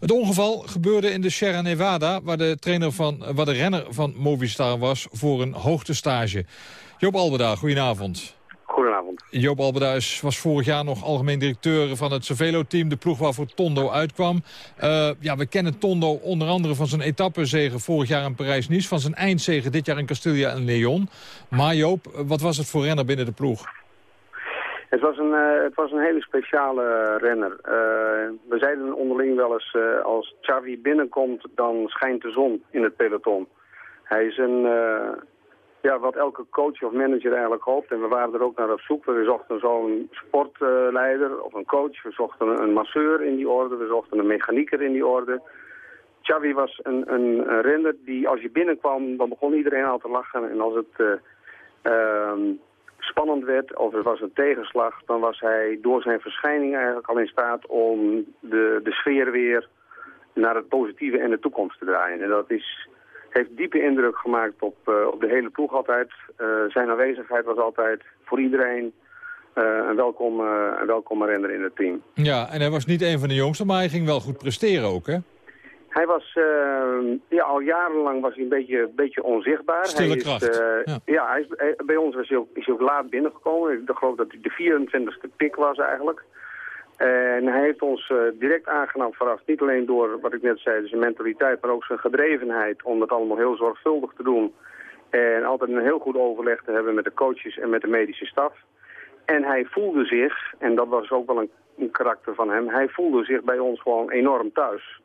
Het ongeval gebeurde in de Sierra Nevada... waar de, trainer van, waar de renner van Movistar was voor een hoogtestage. Joop Albeda, goedenavond. Goedenavond. Joop Alberduis was vorig jaar nog algemeen directeur van het Cervelo-team. De ploeg waarvoor Tondo uitkwam. Eh, ja, we kennen Tondo onder andere van zijn etappezegen vorig jaar in Parijs-Nice. Van zijn eindzegen dit jaar in Castilla en Leon. Maar Joop, wat was het voor renner binnen de ploeg? Het was een, eh, het was een hele speciale renner. Eh, we zeiden onderling wel eens, als Xavi binnenkomt, dan schijnt de zon in het peloton. Hij is een, ja, wat elke coach of manager eigenlijk hoopt. En we waren er ook naar op zoek. We zochten zo'n sportleider of een coach. We zochten een masseur in die orde. We zochten een mechanieker in die orde. Xavi was een, een, een renner die als je binnenkwam, dan begon iedereen al te lachen. En als het... eh, ehm, spannend werd of er was een tegenslag, dan was hij door zijn verschijning eigenlijk al in staat om de, de sfeer weer naar het positieve en de toekomst te draaien. En dat is, heeft diepe indruk gemaakt op, eh, op de hele ploeg altijd. Eh, zijn aanwezigheid was altijd voor iedereen eh, een, welkom, een renner in het team. Ja, en hij was niet een van de jongsten, maar hij ging wel goed presteren ook, hè? Hij was, ja, al jarenlang was hij een beetje, beetje onzichtbaar. Stille hij is, kracht, eh, ja. ja, hij is, bij ons was hij ook, is hij ook laat binnengekomen. Ik geloof dat hij de 24e pik was eigenlijk. En hij heeft ons eh, direct aangenaam verrast. Niet alleen door, wat ik net zei, zijn mentaliteit, maar ook zijn gedrevenheid om dat allemaal heel zorgvuldig te doen. En altijd een heel goed overleg te hebben met de coaches en met de medische staf. En hij voelde zich, en dat was ook wel een, karakter van hem, hij voelde zich bij ons gewoon enorm thuis.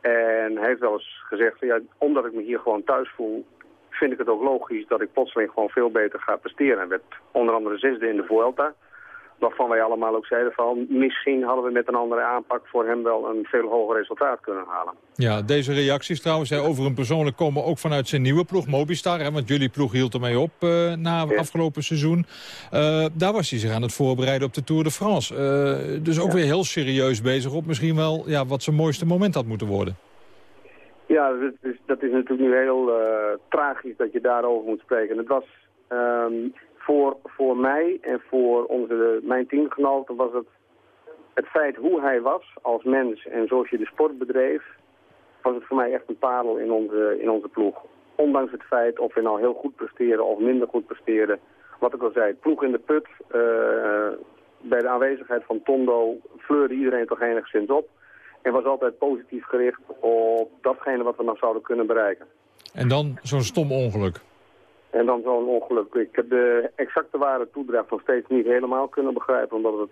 En hij heeft wel eens gezegd, ja, omdat ik me hier gewoon thuis voel, vind ik het ook logisch dat ik plotseling gewoon veel beter ga presteren. Hij werd onder andere zesde in de Vuelta, waarvan wij allemaal ook zeiden van, misschien hadden we met een andere aanpak voor hem wel een veel hoger resultaat kunnen halen. Ja, deze reacties trouwens hè, over hem persoonlijk komen ook vanuit zijn nieuwe ploeg, Mobistar. Hè, want jullie ploeg hield ermee op eh, na het afgelopen seizoen. Eh, daar was hij zich aan het voorbereiden op de Tour de France. Eh, dus ook weer heel serieus bezig op misschien wel ja, wat zijn mooiste moment had moeten worden. Ja, dat is, dat is natuurlijk nu heel tragisch dat je daarover moet spreken. Het was ehm, voor, voor mij en voor onze, mijn teamgenoten was het het feit hoe hij was als mens en zoals je de sport bedreef, was het voor mij echt een parel in onze, in onze ploeg. Ondanks het feit of we nou heel goed presteren of minder goed presteren. Wat ik al zei, ploeg in de put, eh, bij de aanwezigheid van Tondo fleurde iedereen toch enigszins op. En was altijd positief gericht op datgene wat we nog zouden kunnen bereiken. En dan zo'n stom ongeluk. En dan zo'n ongeluk. Ik heb de exacte ware toedracht nog steeds niet helemaal kunnen begrijpen. Omdat het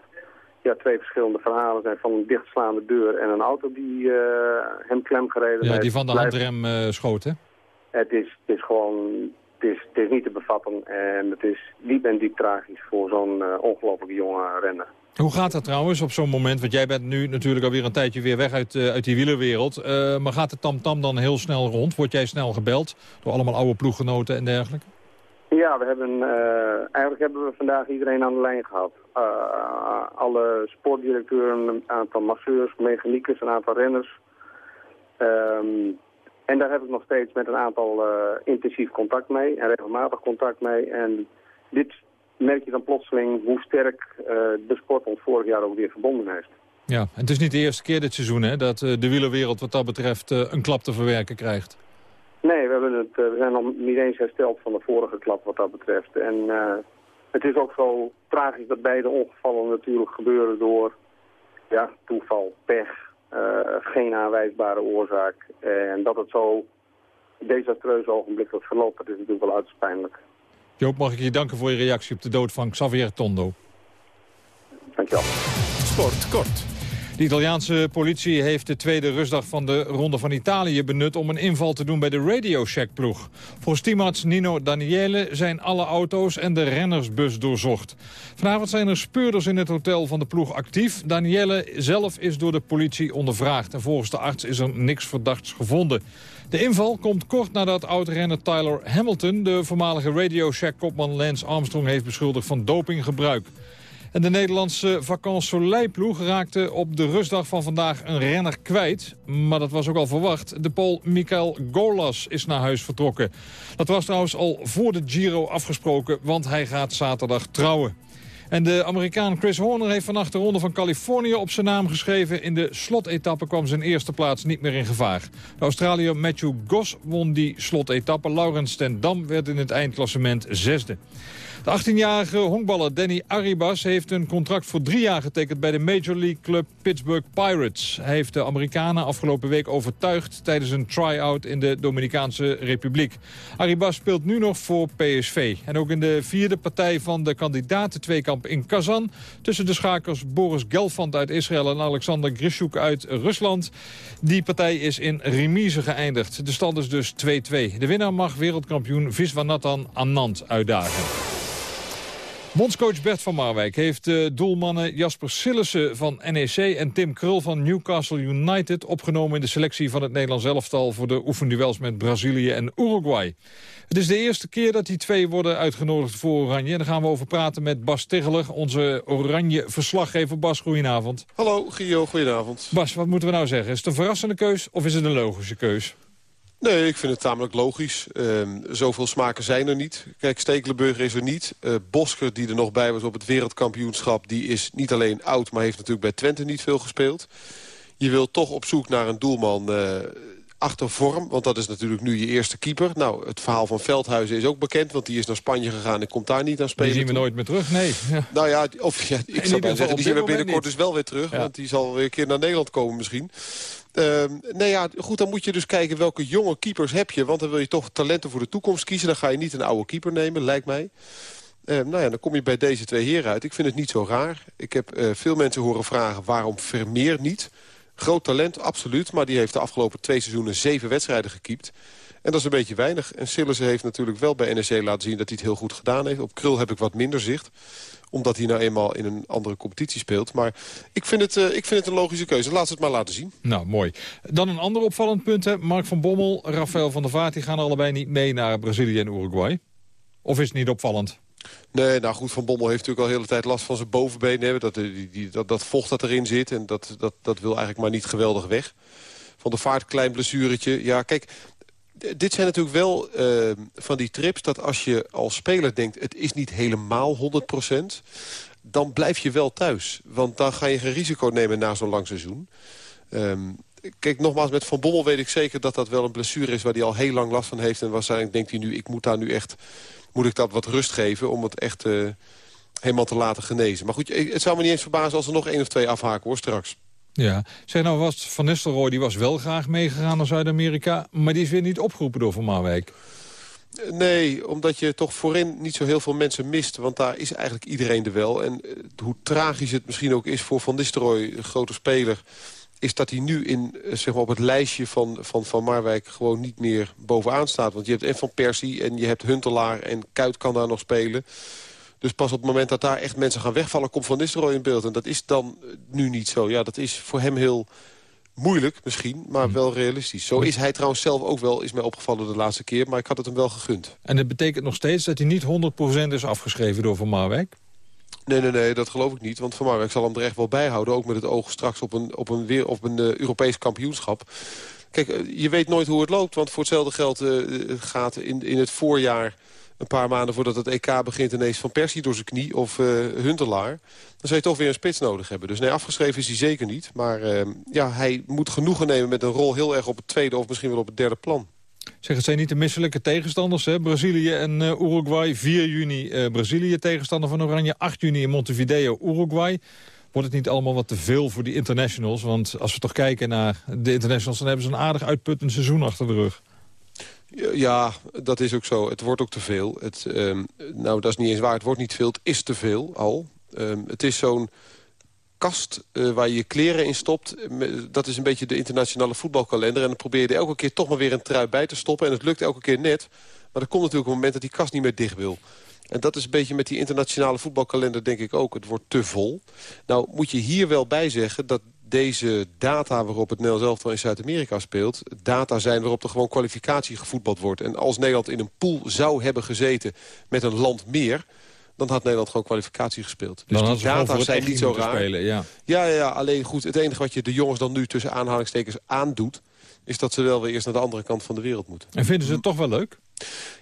ja, twee verschillende verhalen zijn van een dichtslaande deur en een auto die eh, hem klem gereden Ja, heeft. die van de handrem eh schoot, hè? Het is, het is gewoon... Het is, het is niet te bevatten en het is diep en diep tragisch voor zo'n eh, ongelooflijk jonge renner. Hoe gaat dat trouwens op zo'n moment? Want jij bent nu natuurlijk alweer een tijdje weer weg uit, eh, uit die wielerwereld. Eh, maar gaat de tamtam dan heel snel rond? Word jij snel gebeld door allemaal oude ploeggenoten en dergelijke? Ja, we hebben, eh, eigenlijk hebben we vandaag iedereen aan de lijn gehad. Eh, alle sportdirecteuren, een aantal masseurs, mechaniekers, een aantal renners. Ehm, en daar heb ik nog steeds met een aantal intensief contact mee en regelmatig contact mee. En dit merk je dan plotseling hoe sterk eh, de sport ons vorig jaar ook weer verbonden heeft. Ja, en het is niet de eerste keer dit seizoen hè, dat eh, de wielerwereld wat dat betreft eh, een klap te verwerken krijgt. Nee, we, hebben het, we zijn nog niet eens hersteld van de vorige klap wat dat betreft. En het is ook zo tragisch dat beide ongevallen natuurlijk gebeuren door ja, toeval, pech, geen aanwijsbare oorzaak. En dat het zo desastreus ogenblikkelijk verloopt, dat is natuurlijk wel uiterst pijnlijk. Joop, mag ik je danken voor je reactie op de dood van Xavier Tondo. Dankjewel. Sport kort. De Italiaanse politie heeft de tweede rustdag van de Ronde van Italië benut... om een inval te doen bij de Radio Shack-ploeg. Volgens teamarts Nino Daniele zijn alle auto's en de rennersbus doorzocht. Vanavond zijn er speurders in het hotel van de ploeg actief. Danielle zelf is door de politie ondervraagd. En volgens de arts is er niks verdachts gevonden. De inval komt kort nadat oud-renner Tyler Hamilton... de voormalige Radio Shack-kopman Lance Armstrong heeft beschuldigd van dopinggebruik. En de Nederlandse Vacances Soleil-ploeg raakte op de rustdag van vandaag een renner kwijt. Maar dat was ook al verwacht. De Pool Mikael Golas is naar huis vertrokken. Dat was trouwens al voor de Giro afgesproken, want hij gaat zaterdag trouwen. En de Amerikaan Chris Horner heeft vannacht de Ronde van Californië op zijn naam geschreven. In de slotetappe kwam zijn eerste plaats niet meer in gevaar. De Australiër Matthew Goss won die slotetappe. Laurens ten Dam werd in het eindklassement zesde. De 18-jarige honkballer Danny Arribas heeft een contract voor drie jaar getekend bij de Major League Club Pittsburgh Pirates. Hij heeft de Amerikanen afgelopen week overtuigd tijdens een try-out in de Dominicaanse Republiek. Arribas speelt nu nog voor PSV. En ook in de vierde partij van de kandidaten-tweekamp in Kazan... tussen de schakers Boris Gelfand uit Israël en Alexander Grishuk uit Rusland. Die partij is in remise geëindigd. De stand is dus 2-2. De winnaar mag wereldkampioen Viswanathan Anand uitdagen. Bondscoach Bert van Marwijk heeft de doelmannen Jasper Sillissen van NEC... en Tim Krul van Newcastle United opgenomen in de selectie van het Nederlands elftal... voor de oefenduels met Brazilië en Uruguay. Het is de eerste keer dat die twee worden uitgenodigd voor Oranje. En daar gaan we over praten met Bas Tegeler, onze Oranje verslaggever. Bas, goedenavond. Hallo, Gio, goedenavond. Bas, wat moeten we nou zeggen? Is het een verrassende keus of is het een logische keus? Nee, ik vind het tamelijk logisch. Ehm, zoveel smaken zijn er niet. Kijk, Stekelenburg is er niet. Eh, Bosker, die er nog bij was op het wereldkampioenschap... die is niet alleen oud, maar heeft natuurlijk bij Twente niet veel gespeeld. Je wil toch op zoek naar een doelman eh, achter vorm. Want dat is natuurlijk nu je eerste keeper. Nou, het verhaal van Veldhuizen is ook bekend. Want die is naar Spanje gegaan en komt daar niet aan spelen. Die zien we nooit meer terug, nee. Ja. (laughs) Nou ja, of, ja ik zou bijna zeggen, die zien we binnenkort niet. dus wel weer terug. Ja. Want die zal weer een keer naar Nederland komen misschien. Ehm nou ja, goed, dan moet je dus kijken welke jonge keepers heb je. Want dan wil je toch talenten voor de toekomst kiezen. Dan ga je niet een oude keeper nemen, lijkt mij. Ehm, nou ja, dan kom je bij deze twee heren uit. Ik vind het niet zo raar. Ik heb eh, veel mensen horen vragen waarom Vermeer niet. Groot talent, absoluut. Maar die heeft de afgelopen twee seizoenen zeven wedstrijden gekiept. En dat is een beetje weinig. En Sillissen heeft natuurlijk wel bij NEC laten zien dat hij het heel goed gedaan heeft. Op Krul heb ik wat minder zicht omdat hij nou eenmaal in een andere competitie speelt. Maar ik vind het, eh, ik vind het een logische keuze. Laat ze het maar laten zien. Nou, mooi. Dan een ander opvallend punt. Hè. Mark van Bommel, Rafael van der Vaart... die gaan allebei niet mee naar Brazilië en Uruguay. Of is het niet opvallend? Nee, nou goed, Van Bommel heeft natuurlijk al de hele tijd last van zijn bovenbeen. Hè, dat, eh, die, die, dat, dat vocht dat erin zit. En dat, dat, dat wil eigenlijk maar niet geweldig weg. Van de vaart, klein blessuretje. Ja, kijk, dit zijn natuurlijk wel eh, van die trips... dat als je als speler denkt, het is niet helemaal 100%... dan blijf je wel thuis. Want dan ga je geen risico nemen na zo'n lang seizoen. Ehm, kijk, nogmaals, met Van Bommel weet ik zeker dat dat wel een blessure is... waar hij al heel lang last van heeft. En waarschijnlijk denkt hij nu, ik moet daar nu echt... moet ik dat wat rust geven om het echt eh, helemaal te laten genezen. Maar goed, het zou me niet eens verbazen als er nog één of twee afhaken hoor straks. Ja. Zeg nou, was Van Nistelrooy die was wel graag meegegaan naar Zuid-Amerika... maar die is weer niet opgeroepen door Van Marwijk. Nee, omdat je toch voorin niet zo heel veel mensen mist. Want daar is eigenlijk iedereen er wel. En eh, hoe tragisch het misschien ook is voor Van Nistelrooy, een grote speler... is dat hij nu in, eh, zeg maar op het lijstje van, van Van Marwijk gewoon niet meer bovenaan staat. Want je hebt en Van Persie en je hebt Huntelaar en Kuit kan daar nog spelen. Dus pas op het moment dat daar echt mensen gaan wegvallen... komt Van Nistelrooy in beeld. En dat is dan eh, nu niet zo. Ja, dat is voor hem heel moeilijk misschien, maar wel realistisch. Zo is hij trouwens zelf ook wel, is mij opgevallen de laatste keer... maar ik had het hem wel gegund. En dat betekent nog steeds dat hij niet 100% is afgeschreven door Van Marwijk? Nee, nee, nee, dat geloof ik niet. Want Van Marwijk zal hem er echt wel bij houden. Ook met het oog straks op een, op een, weer, op een eh, Europees kampioenschap. Kijk, eh, je weet nooit hoe het loopt. Want voor hetzelfde geld gaat in, in het voorjaar... een paar maanden voordat het EK begint ineens Van Persie door zijn knie... of eh, Huntelaar. Dan zou je toch weer een spits nodig hebben. Dus nee, afgeschreven is hij zeker niet. Maar eh, ja, hij moet genoegen nemen met een rol heel erg op het tweede... of misschien wel op het derde plan. Zeg, het zijn niet de misselijke tegenstanders, hè? Brazilië en eh, Uruguay. 4 juni eh, Brazilië tegenstander van Oranje. 8 juni in Montevideo, Uruguay. Wordt het niet allemaal wat te veel voor die internationals? Want als we toch kijken naar de internationals... dan hebben ze een aardig uitputtend seizoen achter de rug. Ja, dat is ook zo. Het wordt ook te veel. Het, ehm, nou, dat is niet eens waar. Het wordt niet veel. Het is te veel al. Ehm, het is zo'n kast eh, waar je je kleren in stopt. Dat is een beetje de internationale voetbalkalender. En dan probeer je elke keer toch maar weer een trui bij te stoppen. En het lukt elke keer net. Maar er komt natuurlijk een moment dat die kast niet meer dicht wil. En dat is een beetje met die internationale voetbalkalender denk ik ook. Het wordt te vol. Nou moet je hier wel bij zeggen dat deze data waarop het Nederlands elftal in Zuid-Amerika speelt... data zijn waarop er gewoon kwalificatie gevoetbald wordt. En als Nederland in een pool zou hebben gezeten met een land meer... dan had Nederland gewoon kwalificatie gespeeld. Dus dan die data zijn niet zo raar. spelen, ja. Ja, ja, ja, alleen goed. Het enige wat je de jongens dan nu tussen aanhalingstekens aandoet... is dat ze wel weer eerst naar de andere kant van de wereld moeten. En vinden ze het toch wel leuk?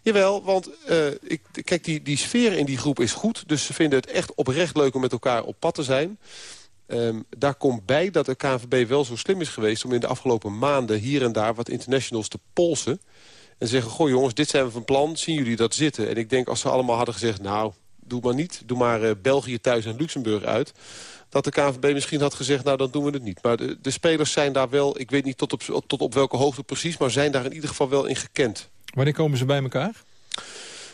Jawel, want eh, ik, kijk, die, die sfeer in die groep is goed. Dus ze vinden het echt oprecht leuk om met elkaar op pad te zijn. Ehm, daar komt bij dat de KNVB wel zo slim is geweest... om in de afgelopen maanden hier en daar wat internationals te polsen. En zeggen, goh jongens, dit zijn we van plan. Zien jullie dat zitten? En ik denk als ze allemaal hadden gezegd... nou, doe maar niet. Doe maar eh, België thuis en Luxemburg uit dat de KNVB misschien had gezegd, nou dan doen we het niet. Maar de, de spelers zijn daar wel, ik weet niet tot op, tot op welke hoogte precies... maar zijn daar in ieder geval wel in gekend. Wanneer komen ze bij elkaar?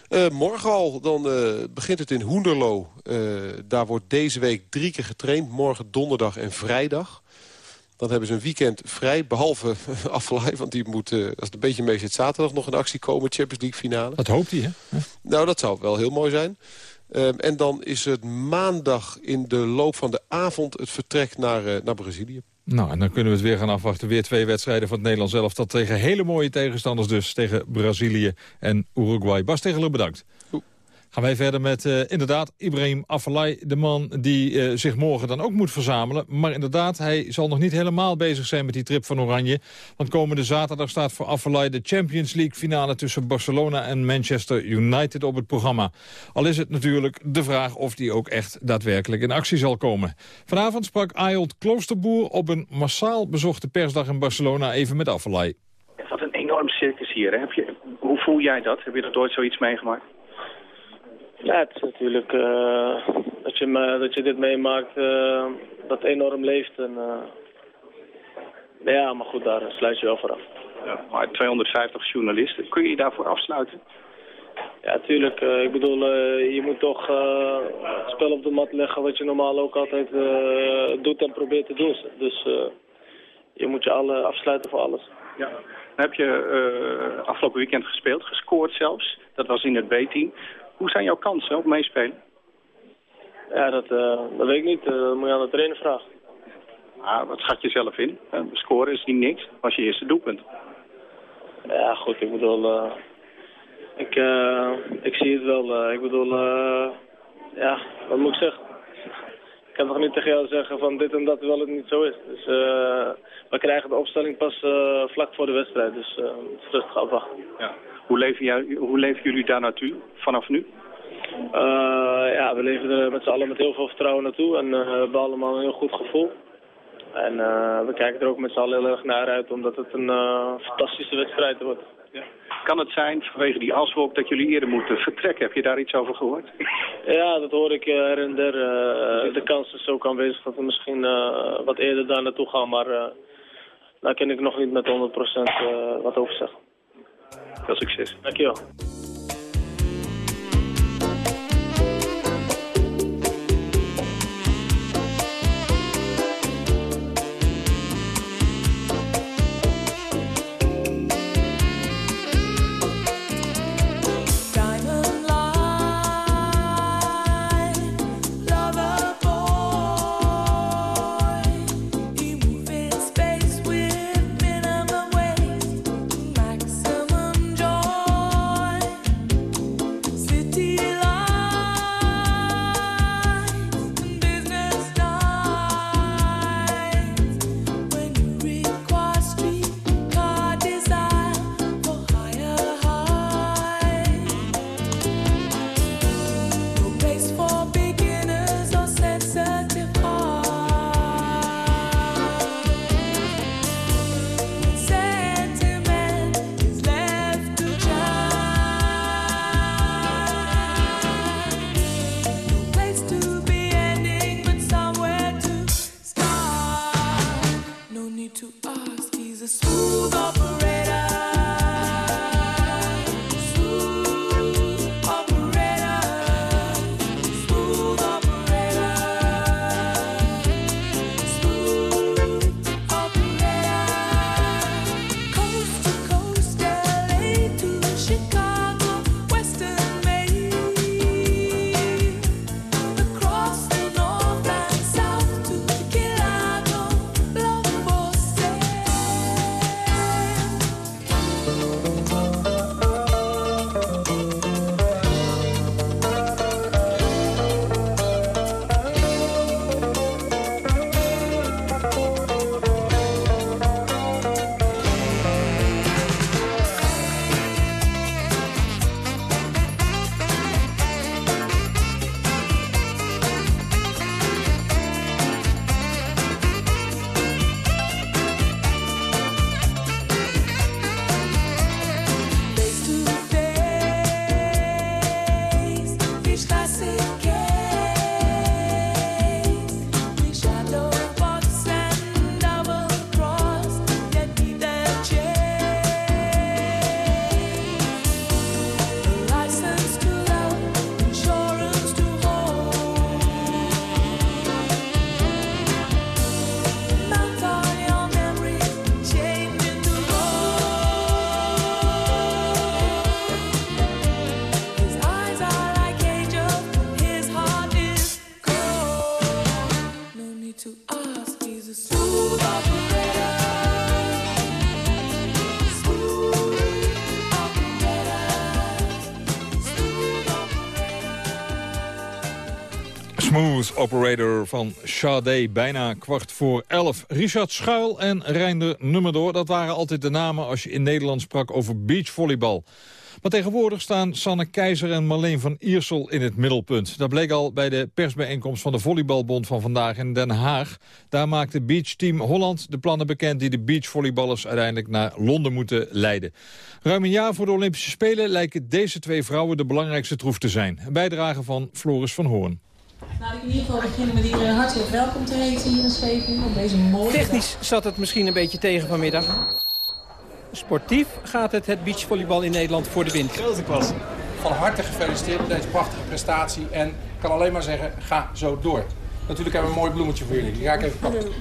Eh, morgen al, dan eh, begint het in Hoenderloo. Eh, daar wordt deze week drie keer getraind. Morgen, donderdag en vrijdag. Dan hebben ze een weekend vrij, behalve (laughs) Affelay. Want die moet, als het een beetje mee zit, zaterdag nog in actie komen. Champions League finale. Dat hoopt hij, hè? Nou, dat zou wel heel mooi zijn. Ehm, en dan is het maandag in de loop van de avond het vertrek naar, naar Brazilië. Nou, en dan kunnen we het weer gaan afwachten. Weer twee wedstrijden van het Nederlands zelf. Dat tegen hele mooie tegenstanders dus. Tegen Brazilië en Uruguay. Bas Tegeler, bedankt. Gaan wij verder met eh, inderdaad Ibrahim Afellay. De man die eh, zich morgen dan ook moet verzamelen. Maar inderdaad, hij zal nog niet helemaal bezig zijn met die trip van Oranje. Want komende zaterdag staat voor Afellay de Champions League finale... tussen Barcelona en Manchester United op het programma. Al is het natuurlijk de vraag of die ook echt daadwerkelijk in actie zal komen. Vanavond sprak Ayot Kloosterboer op een massaal bezochte persdag in Barcelona even met Afellay. Wat een enorm circus hier. Hè? Heb je, hoe voel jij dat? Heb je er ooit zoiets meegemaakt? Ja, het is natuurlijk eh, dat, je, me- dat je dit meemaakt, eh, dat enorm leeft. En, eh, ja, maar goed, daar sluit je wel voor af. Ja, maar 250 journalisten, kun je je daarvoor afsluiten? Ja, tuurlijk. ik bedoel, je moet toch het spel op de mat leggen wat je normaal ook altijd doet en probeert te doen. Dus je moet je alle afsluiten voor alles. Ja. Dan heb je afgelopen weekend gespeeld, gescoord zelfs. Dat was in het B-team. Hoe zijn jouw kansen op meespelen? Ja, dat, eh, dat weet ik niet. Eh, dat moet je aan de trainer vragen. Ah, wat schat je zelf in? Eh, scoren is niet niks. Was je eerste doelpunt. Ja, goed, ik bedoel, eh, ik, eh, ik zie het wel. eh, ik bedoel, eh, ja, wat moet ik zeggen? Ik kan nog niet tegen jou zeggen van dit en dat terwijl het niet zo is. Dus eh, we krijgen de opstelling pas eh, vlak voor de wedstrijd, dus eh, het is rustig afwachten. Ja. Hoe, leven jij, hoe leven jullie daar naartoe vanaf nu? Eh, ja, we leven er met z'n allen met heel veel vertrouwen naartoe en eh, we hebben allemaal een heel goed gevoel. En eh, we kijken er ook met z'n allen heel erg naar uit, omdat het een fantastische wedstrijd wordt. Kan het zijn, vanwege die aswolk, dat jullie eerder moeten vertrekken? Heb je daar iets over gehoord? Ja, dat hoor ik her en der. de kans is ook aanwezig dat we misschien wat eerder daar naartoe gaan, maar daar kan ik nog niet met 100% eh, wat over zeggen. Veel succes. Dankjewel. Smooth Operator van Sade, bijna kwart voor elf. Richard Schuil en Reinder Nummerdoor, dat waren altijd de namen... als je in Nederland sprak over beachvolleybal. Maar tegenwoordig staan Sanne Keizer en Marleen van Iersel in het middelpunt. Dat bleek al bij de persbijeenkomst van de Volleybalbond van vandaag in Den Haag. Daar maakte Beachteam Holland de plannen bekend... die de beachvolleyballers uiteindelijk naar Londen moeten leiden. Ruim een jaar voor de Olympische Spelen lijken deze twee vrouwen... de belangrijkste troef te zijn. Een bijdrage van Floris van Hoorn. Nou, ik in ieder geval beginnen met hier uh, hartelijk welkom te heten hier in Scheveningen op deze mooie Technisch zat het misschien een beetje tegen vanmiddag. Sportief gaat het het beachvolleybal in Nederland voor de wind. Grote klasse. Van harte gefeliciteerd met deze prachtige prestatie. En ik kan alleen maar zeggen, ga zo door. Natuurlijk hebben we een mooi bloemetje voor jullie. Die ga ik even pakken.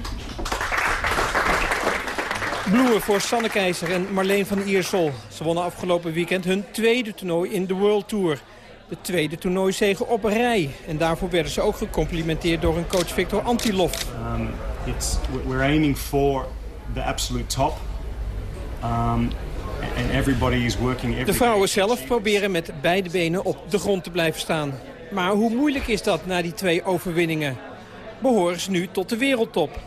Bloemen voor Sanne Keizer en Marleen van Iersel. Ze wonnen afgelopen weekend hun tweede toernooi in de World Tour. De tweede toernooizege op een rij. En daarvoor werden ze ook gecomplimenteerd door hun coach Victor Antilov. Um, it's, we're aiming for the absolute top. Um, and everybody is working every De vrouwen zelf proberen met beide benen op de grond te blijven staan. Maar hoe moeilijk is dat na die twee overwinningen? Behoren ze nu tot de wereldtop?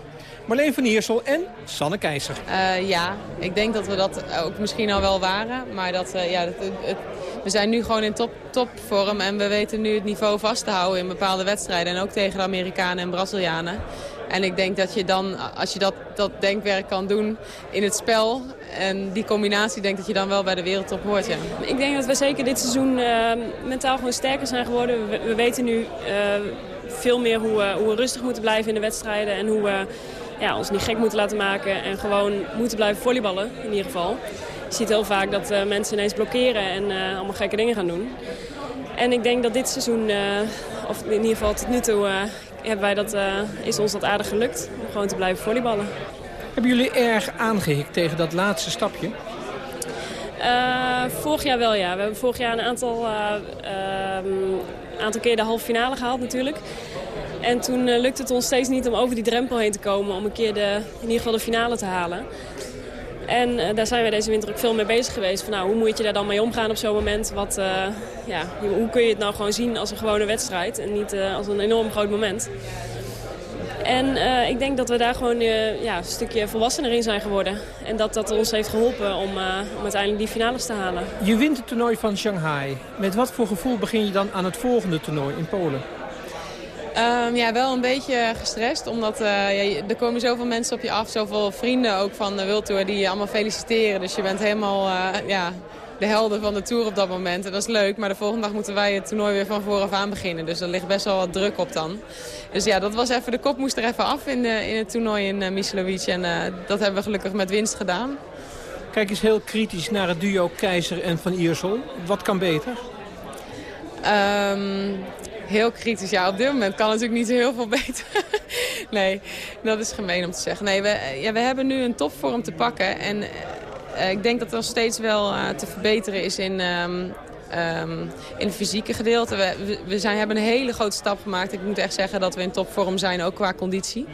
Marleen van Iersel en Sanne Keizer. Uh, ja, ik denk dat we dat ook misschien al wel waren. Maar dat, uh, ja, dat, het, we zijn nu gewoon in top, topvorm en we weten nu het niveau vast te houden in bepaalde wedstrijden. En ook tegen de Amerikanen en Brazilianen. En ik denk dat je dan, als je dat, dat denkwerk kan doen in het spel... en die combinatie, denk dat je dan wel bij de wereldtop hoort, ja. Ik denk dat we zeker dit seizoen uh, mentaal gewoon sterker zijn geworden. We, we weten nu uh, veel meer hoe we, hoe we rustig moeten blijven in de wedstrijden... en hoe we ja, ons niet gek moeten laten maken en gewoon moeten blijven volleyballen, in ieder geval. Je ziet heel vaak dat uh, mensen ineens blokkeren en uh, allemaal gekke dingen gaan doen. En ik denk dat dit seizoen, uh, of in ieder geval tot nu toe, hebben wij dat, is ons dat aardig gelukt. Om gewoon te blijven volleyballen. Hebben jullie erg aangehikt tegen dat laatste stapje? vorig jaar wel, ja. We hebben vorig jaar een aantal, aantal keer de halve finale gehaald natuurlijk. En toen uh, lukte het ons steeds niet om over die drempel heen te komen... om een keer de, in ieder geval de finale te halen. En uh, daar zijn we deze winter ook veel mee bezig geweest. Van, nou, hoe moet je daar dan mee omgaan op zo'n moment? Wat, uh, ja, hoe kun je het nou gewoon zien als een gewone wedstrijd... en niet als een enorm groot moment? En ik denk dat we daar gewoon ja, een stukje volwassener in zijn geworden. En dat dat ons heeft geholpen om, om uiteindelijk die finales te halen. Je wint het toernooi van Shanghai. Met wat voor gevoel begin je dan aan het volgende toernooi in Polen? Um, ja, wel een beetje gestrest. Omdat uh, ja, er komen zoveel mensen op je af. Zoveel vrienden ook van de World Tour die je allemaal feliciteren. Dus je bent helemaal uh, ja, de helden van de Tour op dat moment. En dat is leuk. Maar de volgende dag moeten wij het toernooi weer van vooraf aan beginnen. Dus er ligt best wel wat druk op dan. Dus ja, dat was even, de kop moest er even af in, de, in het toernooi in uh, Mislovic. En dat hebben we gelukkig met winst gedaan. Kijk eens heel kritisch naar het duo Keizer en Van Iersel. Wat kan beter? Um, heel kritisch. Ja, op dit moment kan natuurlijk niet heel veel beter. (laughs) nee, dat is gemeen om te zeggen. Nee, we, ja, we hebben nu een topvorm te pakken. En uh, ik denk dat er nog steeds wel uh, te verbeteren is in... Um, Um, in het fysieke gedeelte. We, we zijn, hebben een hele grote stap gemaakt. Ik moet echt zeggen dat we in topvorm zijn, ook qua conditie.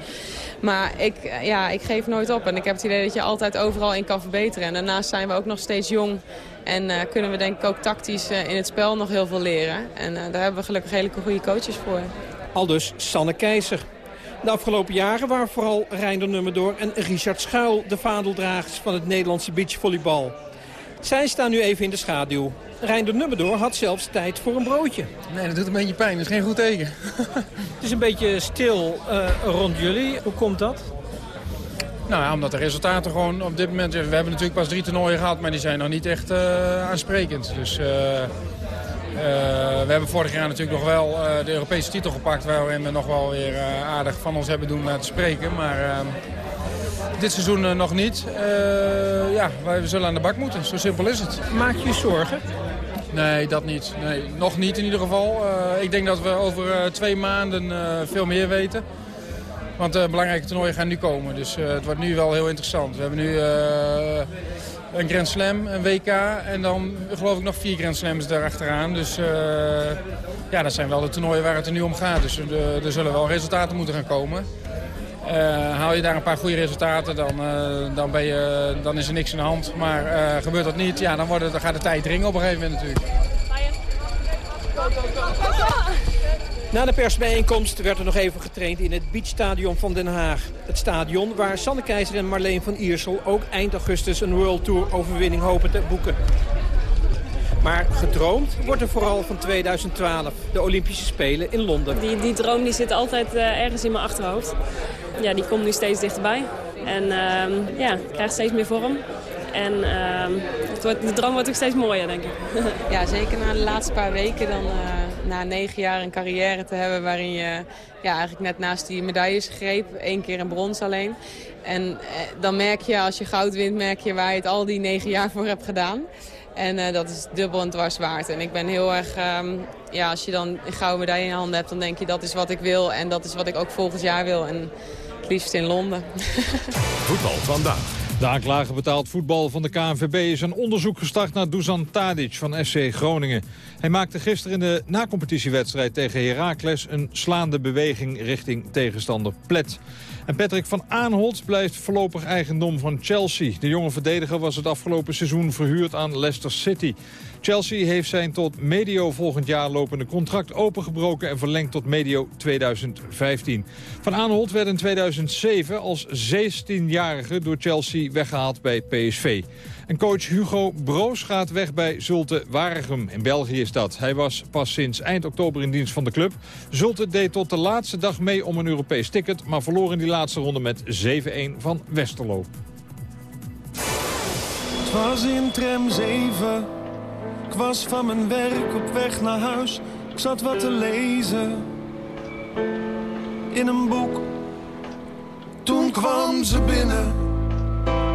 Maar ik, ja, ik geef nooit op. En ik heb het idee dat je altijd overal in kan verbeteren. En daarnaast zijn we ook nog steeds jong. En uh, kunnen we denk ik ook tactisch uh, in het spel nog heel veel leren. En daar hebben we gelukkig hele goede coaches voor. Aldus Sanne Keizer. De afgelopen jaren waren vooral Reinder Nummerdoor en Richard Schuil de vaandeldragers van het Nederlandse beachvolleybal. Zij staan nu even in de schaduw. Reinder Nummerdoor had zelfs tijd voor een broodje. Nee, dat doet een beetje pijn. Dat is geen goed teken. (laughs) het is een beetje stil uh, rond jullie. Hoe komt dat? Nou ja, omdat de resultaten gewoon op dit moment... We hebben natuurlijk pas drie toernooien gehad, maar die zijn nog niet echt uh, aansprekend. Dus uh, we hebben vorig jaar natuurlijk nog wel de Europese titel gepakt... waarin we nog wel weer aardig van ons hebben doen te spreken. Maar ehm, dit seizoen nog niet. ja, wij zullen aan de bak moeten. Zo simpel is het. Maak je je zorgen? Nee, dat niet. Nee, nog niet in ieder geval. Uh, ik denk dat we over uh, twee maanden uh, veel meer weten. Want belangrijke toernooien gaan nu komen. Dus het wordt nu wel heel interessant. We hebben nu een Grand Slam, een WK en dan geloof ik nog vier Grand Slams erachteraan. Dus ja, dat zijn wel de toernooien waar het er nu om gaat. Dus er zullen wel resultaten moeten gaan komen. Uh, haal je daar een paar goede resultaten, dan, uh, dan, ben je, dan is er niks aan de hand. Maar uh, gebeurt dat niet, ja, dan, wordt dan gaat de tijd dringen op een gegeven moment natuurlijk. Na de persbijeenkomst werd er nog even getraind in het beachstadion van Den Haag. Het stadion waar Sanne Keizer en Marleen van Iersel ook eind augustus een World Tour overwinning hopen te boeken. Maar gedroomd wordt er vooral van 2012, de Olympische Spelen in Londen. Die, die droom die zit altijd eh, ergens in mijn achterhoofd. Ja, die komt nu steeds dichterbij. En ehm, ja, krijgt steeds meer vorm. En ehm, het wordt, de droom wordt ook steeds mooier, denk ik. (laughs) Ja, zeker na de laatste paar weken dan eh, na negen jaar een carrière te hebben... waarin je ja, eigenlijk net naast die medailles greep. één keer een brons alleen. En eh, dan merk je, als je goud wint, merk je waar je het al die negen jaar voor hebt gedaan. En eh, dat is dubbel en dwars waard. En ik ben heel erg, ehm, ja, als je dan een gouden medaille in handen hebt... dan denk je, dat is wat ik wil en dat is wat ik ook volgend jaar wil. En het liefst in Londen. (laughs) Voetbal vandaag. De aanklager betaald voetbal van de KNVB is een onderzoek gestart naar Dusan Tadic van SC Groningen. Hij maakte gisteren in de nacompetitiewedstrijd tegen Heracles een slaande beweging richting tegenstander Plet. En Patrick van Aanholt blijft voorlopig eigendom van Chelsea. De jonge verdediger was het afgelopen seizoen verhuurd aan Leicester City. Chelsea heeft zijn tot medio volgend jaar lopende contract opengebroken... en verlengd tot medio 2015. Van Aanholt werd in 2007 als 16-jarige door Chelsea weggehaald bij PSV. En coach Hugo Broos gaat weg bij Zulte Waregem. In België is dat. Hij was pas sinds eind oktober in dienst van de club. Zulte deed tot de laatste dag mee om een Europees ticket... maar verloor in die laatste ronde met 7-1 van Westerlo. Het was in tram 7. Ik was van mijn werk op weg naar huis. Ik zat wat te lezen. In een boek. Toen kwam ze binnen.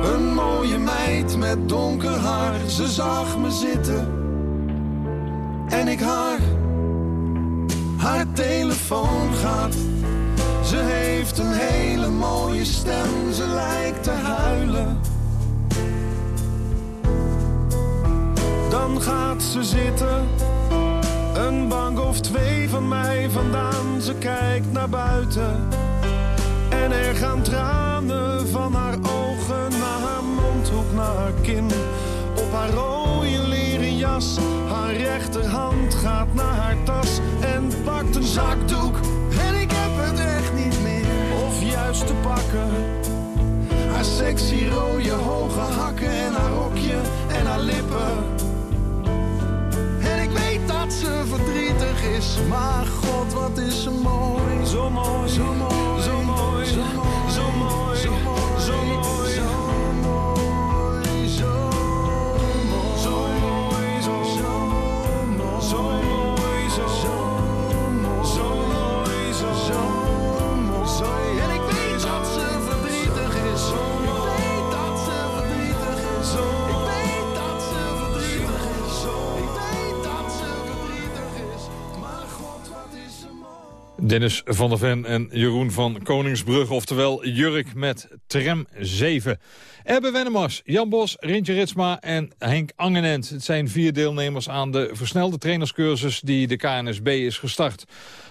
Een mooie meid met donker haar. Ze zag me zitten. En ik haar. Haar telefoon gaat. Ze heeft een hele mooie stem. Ze lijkt te huilen. Dan gaat ze zitten, een bank of twee van mij vandaan. Ze kijkt naar buiten en er gaan tranen van haar ogen naar haar kin. Op haar rode leren jas, haar rechterhand gaat naar haar tas en pakt een zakdoek. En ik heb het echt niet meer, of juist te pakken. Haar sexy rode hoge hakken en haar rokje en haar lippen. En ik weet dat ze verdrietig is, maar god wat is ze zo mooi, zo mooi, zo mooi, zo mooi, zo mooi, zo mooi, zo mooi, Dennis van der Ven en Jeroen van Koningsbrug, oftewel Jurk met Tram 7. Erbe Wennemars, Jan Bos, Rintje Ritsma en Henk Angenent. Het zijn vier deelnemers aan de versnelde trainerscursus die de KNSB is gestart.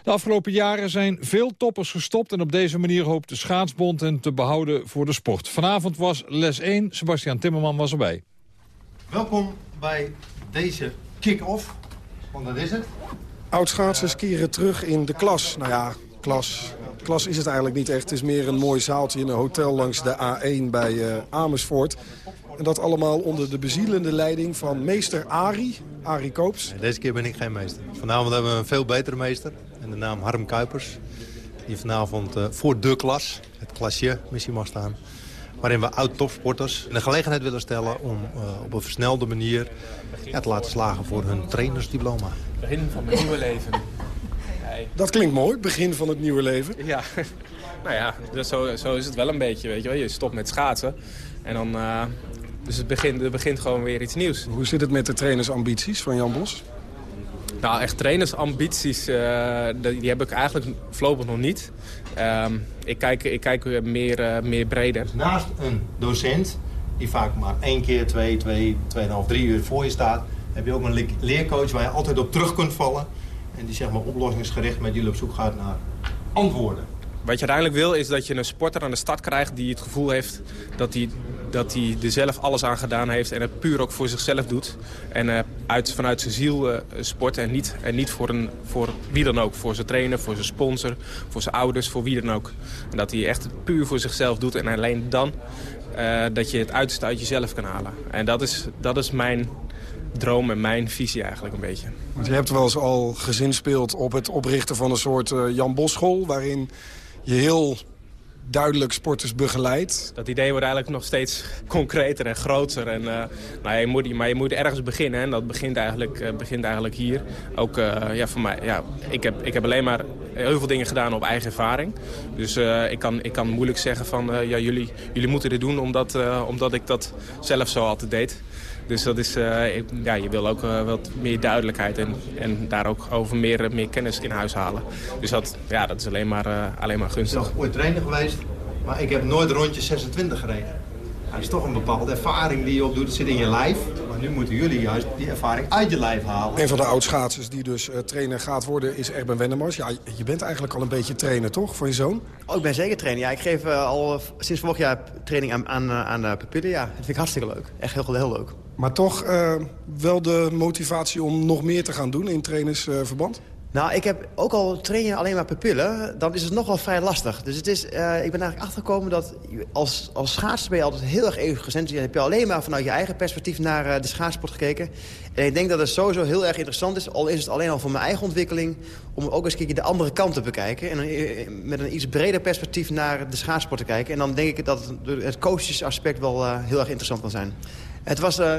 De afgelopen jaren zijn veel toppers gestopt en op deze manier hoopt de schaatsbond hen te behouden voor de sport. Vanavond was les 1, Sebastian Timmerman was erbij. Welkom bij deze kick-off, want dat is het. Oudschaatsers keren terug in de klas. Nou ja, klas. Klas is het eigenlijk niet echt. Het is meer een mooi zaaltje in een hotel langs de A1 bij eh, Amersfoort. En dat allemaal onder de bezielende leiding van meester Ari, Ari Koops. Deze keer ben ik geen meester. Vanavond hebben we een veel betere meester. En de naam Harm Kuipers. Die vanavond eh, voor de klas, het klasje, missie mag staan. Waarin we oud-topsporters de gelegenheid willen stellen om eh, op een versnelde manier ja, te laten slagen voor hun trainersdiploma. Begin van mijn nieuwe leven. Dat klinkt mooi, begin van het nieuwe leven. Ja, (laughs) nou ja, dus zo, zo is het wel een beetje, weet je wel. Je stopt met schaatsen en dan... eh, dus het begint, er begint gewoon weer iets nieuws. Hoe zit het met de trainersambities van Jan Bos? Nou, echt trainersambities, eh, die, die heb ik eigenlijk voorlopig nog niet. Ehm, ik, kijk, ik kijk meer, eh, meer breder. Naast een docent, die vaak maar één keer, twee, twee, tweeënhalf, drie uur voor je staat... heb je ook een le- leercoach waar je altijd op terug kunt vallen. En die zeg maar oplossingsgericht met jullie op zoek gaat naar antwoorden. Wat je uiteindelijk wil is dat je een sporter aan de start krijgt die het gevoel heeft dat hij dat hij er zelf alles aan gedaan heeft en het puur ook voor zichzelf doet. En eh, uit, vanuit zijn ziel uh, sport en niet, en niet voor, een, voor wie dan ook. Voor zijn trainer, voor zijn sponsor, voor zijn ouders, voor wie dan ook. En dat hij echt puur voor zichzelf doet en alleen dan uh, dat je het uiterste uit jezelf kan halen. En dat is, dat is mijn droom en mijn visie eigenlijk een beetje. Want je hebt wel eens al gezinspeeld op het oprichten van een soort uh, Jan Bos school... waarin je heel duidelijk sporters begeleidt. Dat idee wordt eigenlijk nog steeds (laughs) concreter en groter. En, uh, nou, je moet, maar je moet ergens beginnen en dat begint eigenlijk, uh, begint eigenlijk hier. Ook uh, ja, voor mij, ja, ik, heb, ik heb alleen maar heel veel dingen gedaan op eigen ervaring. Dus ik, kan, ik kan moeilijk zeggen van ja, jullie, jullie moeten dit doen omdat, omdat ik dat zelf zo altijd deed. Dus dat is, uh, ja, je wil ook uh, wat meer duidelijkheid en, en daar ook over meer, meer kennis in huis halen. Dus dat, ja, dat is alleen maar, uh, alleen maar gunstig. Ik ben ooit trainer geweest, maar ik heb nooit rondje 26 gereden. Dat is toch een bepaalde ervaring die je opdoet. Het zit in je lijf. Maar nu moeten jullie juist die ervaring uit je lijf halen. Een van de oud-schaatsers die dus uh, trainer gaat worden is Erben Wennemars. Ja, je bent eigenlijk al een beetje trainer, toch, voor je zoon? Oh, ik ben zeker trainer. Ja, ik geef uh, al sinds vorig jaar training aan, aan, aan uh, pupillen. Ja, dat vind ik hartstikke leuk. Echt heel, heel leuk. Maar toch wel de motivatie om nog meer te gaan doen in trainersverband? Nou, ik heb ook al trainen alleen maar pupillen. Dan is het nog wel vrij lastig. Dus het is, uh, ik ben eigenlijk achtergekomen dat als, als schaatser ben je altijd heel erg egocentrisch. Je hebt je alleen maar vanuit je eigen perspectief naar uh, de schaatsport gekeken. En ik denk dat het sowieso heel erg interessant is, al is het alleen al voor mijn eigen ontwikkeling, om ook eens een keer de andere kant te bekijken. En met een iets breder perspectief naar de schaatsport te kijken. En dan denk ik dat het, coachesaspect wel heel erg interessant kan zijn. Het was, uh,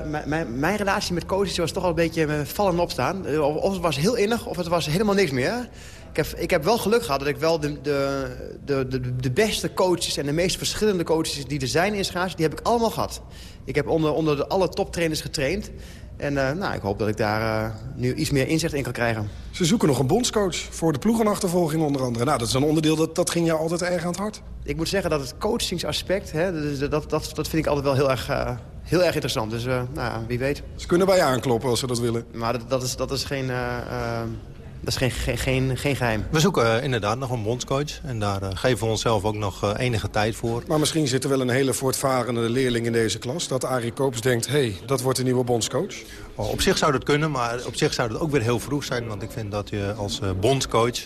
mijn relatie met coaches was toch al een beetje vallen en opstaan. Of het was heel innig, of het was helemaal niks meer. Ik heb, ik heb wel geluk gehad dat ik wel de, de, de, de, beste coaches... en de meest verschillende coaches die er zijn in schaatsen... die heb ik allemaal gehad. Ik heb onder, onder de, alle toptrainers getraind. En uh, nou, ik hoop dat ik daar uh, nu iets meer inzicht in kan krijgen. Ze zoeken nog een bondscoach voor de ploegenachtervolging onder andere. Nou, dat is een onderdeel dat, dat ging jou altijd erg aan het hart. Ik moet zeggen dat het coachingsaspect... Hè, dat, dat, dat, dat vind ik altijd wel heel erg... Uh, heel erg interessant. Dus uh, nou, wie weet. Ze kunnen bij je aankloppen als ze dat willen. Maar dat, dat is, dat is geen... Uh, uh, dat is geen, geen, geen, geen geheim. We zoeken inderdaad nog een bondscoach. En daar geven we onszelf ook nog enige tijd voor. Maar misschien zit er wel een hele voortvarende leerling in deze klas. Dat Arie Koops denkt, hé, hey, dat wordt een nieuwe bondscoach. Oh, op zich zou dat kunnen, maar op zich zou dat ook weer heel vroeg zijn. Want ik vind dat je als bondscoach...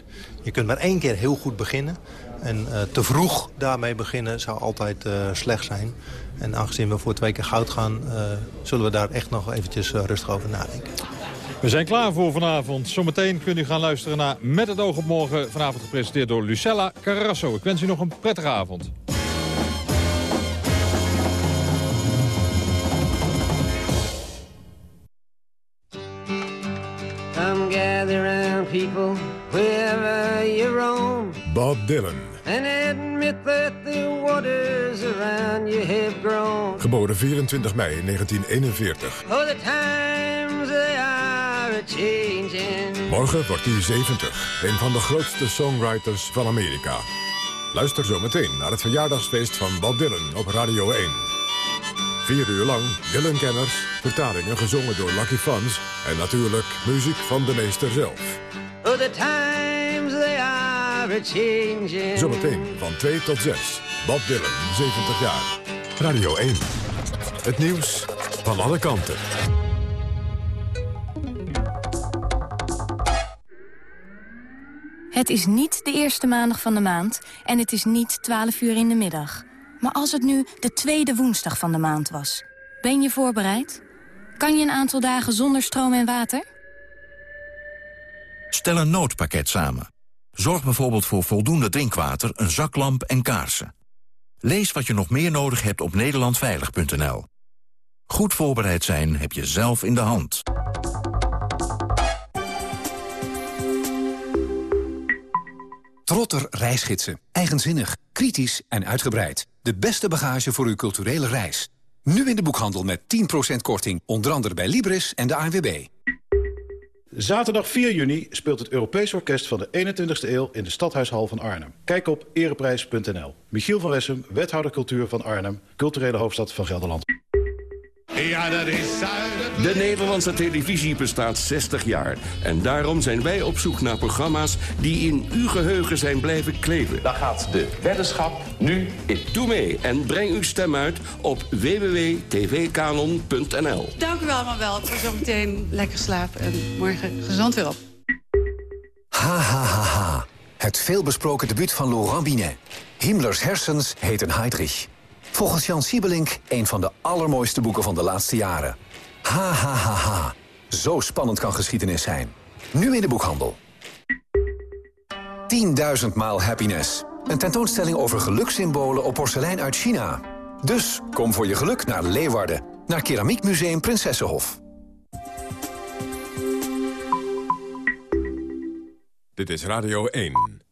je kunt maar één keer heel goed beginnen. En uh, te vroeg daarmee beginnen zou altijd uh, slecht zijn. En aangezien we voor twee keer goud gaan... Uh, zullen we daar echt nog eventjes rustig over nadenken. We zijn klaar voor vanavond. Zometeen kunt u gaan luisteren naar Met het oog op morgen. Vanavond gepresenteerd door Lucella Carrasso. Ik wens u nog een prettige avond. Come gather round people. Bob Dylan. And admit that the waters around you have grown. Geboren 24 mei 1941. Oh, the times they are changing. Morgen wordt hij 70. Een van de grootste songwriters van Amerika. Luister zo meteen naar het verjaardagsfeest van Bob Dylan op Radio 1. Vier uur lang Dylan-kenners, vertalingen gezongen door Lucky Fans... en natuurlijk muziek van de meester zelf. Oh, the times they are changing. Zometeen van 2 tot 6. Bob Dylan, 70 jaar. Radio 1. Het nieuws van alle kanten. Het is niet de eerste maandag van de maand en het is niet 12 uur in de middag. Maar als het nu de tweede woensdag van de maand was, ben je voorbereid? Kan je een aantal dagen zonder stroom en water? Stel een noodpakket samen. Zorg bijvoorbeeld voor voldoende drinkwater, een zaklamp en kaarsen. Lees wat je nog meer nodig hebt op nederlandveilig.nl. Goed voorbereid zijn heb je zelf in de hand. Trotter reisgidsen. Eigenzinnig, kritisch en uitgebreid. De beste bagage voor uw culturele reis. Nu in de boekhandel met 10% korting, onder andere bij Libris en de ANWB. Zaterdag 4 juni speelt het Europees Orkest van de 21ste eeuw in de Stadhuishal van Arnhem. Kijk op ereprijs.nl. Michiel van Wessem, wethouder cultuur van Arnhem, culturele hoofdstad van Gelderland. Ja, dat is. De Nederlandse televisie bestaat 60 jaar. En daarom zijn wij op zoek naar programma's die in uw geheugen zijn blijven kleven. Daar gaat de weddenschap nu in. Doe mee en breng uw stem uit op www.tvkanon.nl. Dank u wel allemaal wel. voor zometeen lekker slapen en morgen gezond weer op. Ha, ha, ha, ha. Het veelbesproken debuut van Laurent Binet. Himmlers hersens heten Heydrich. Volgens Jan Siebelink een van de allermooiste boeken van de laatste jaren. Ha, ha, ha, ha. Zo spannend kan geschiedenis zijn. Nu in de boekhandel. 10.000 maal happiness. Een tentoonstelling over gelukssymbolen op porselein uit China. Dus kom voor je geluk naar Leeuwarden. Naar Keramiekmuseum Prinsessenhof. Dit is Radio 1.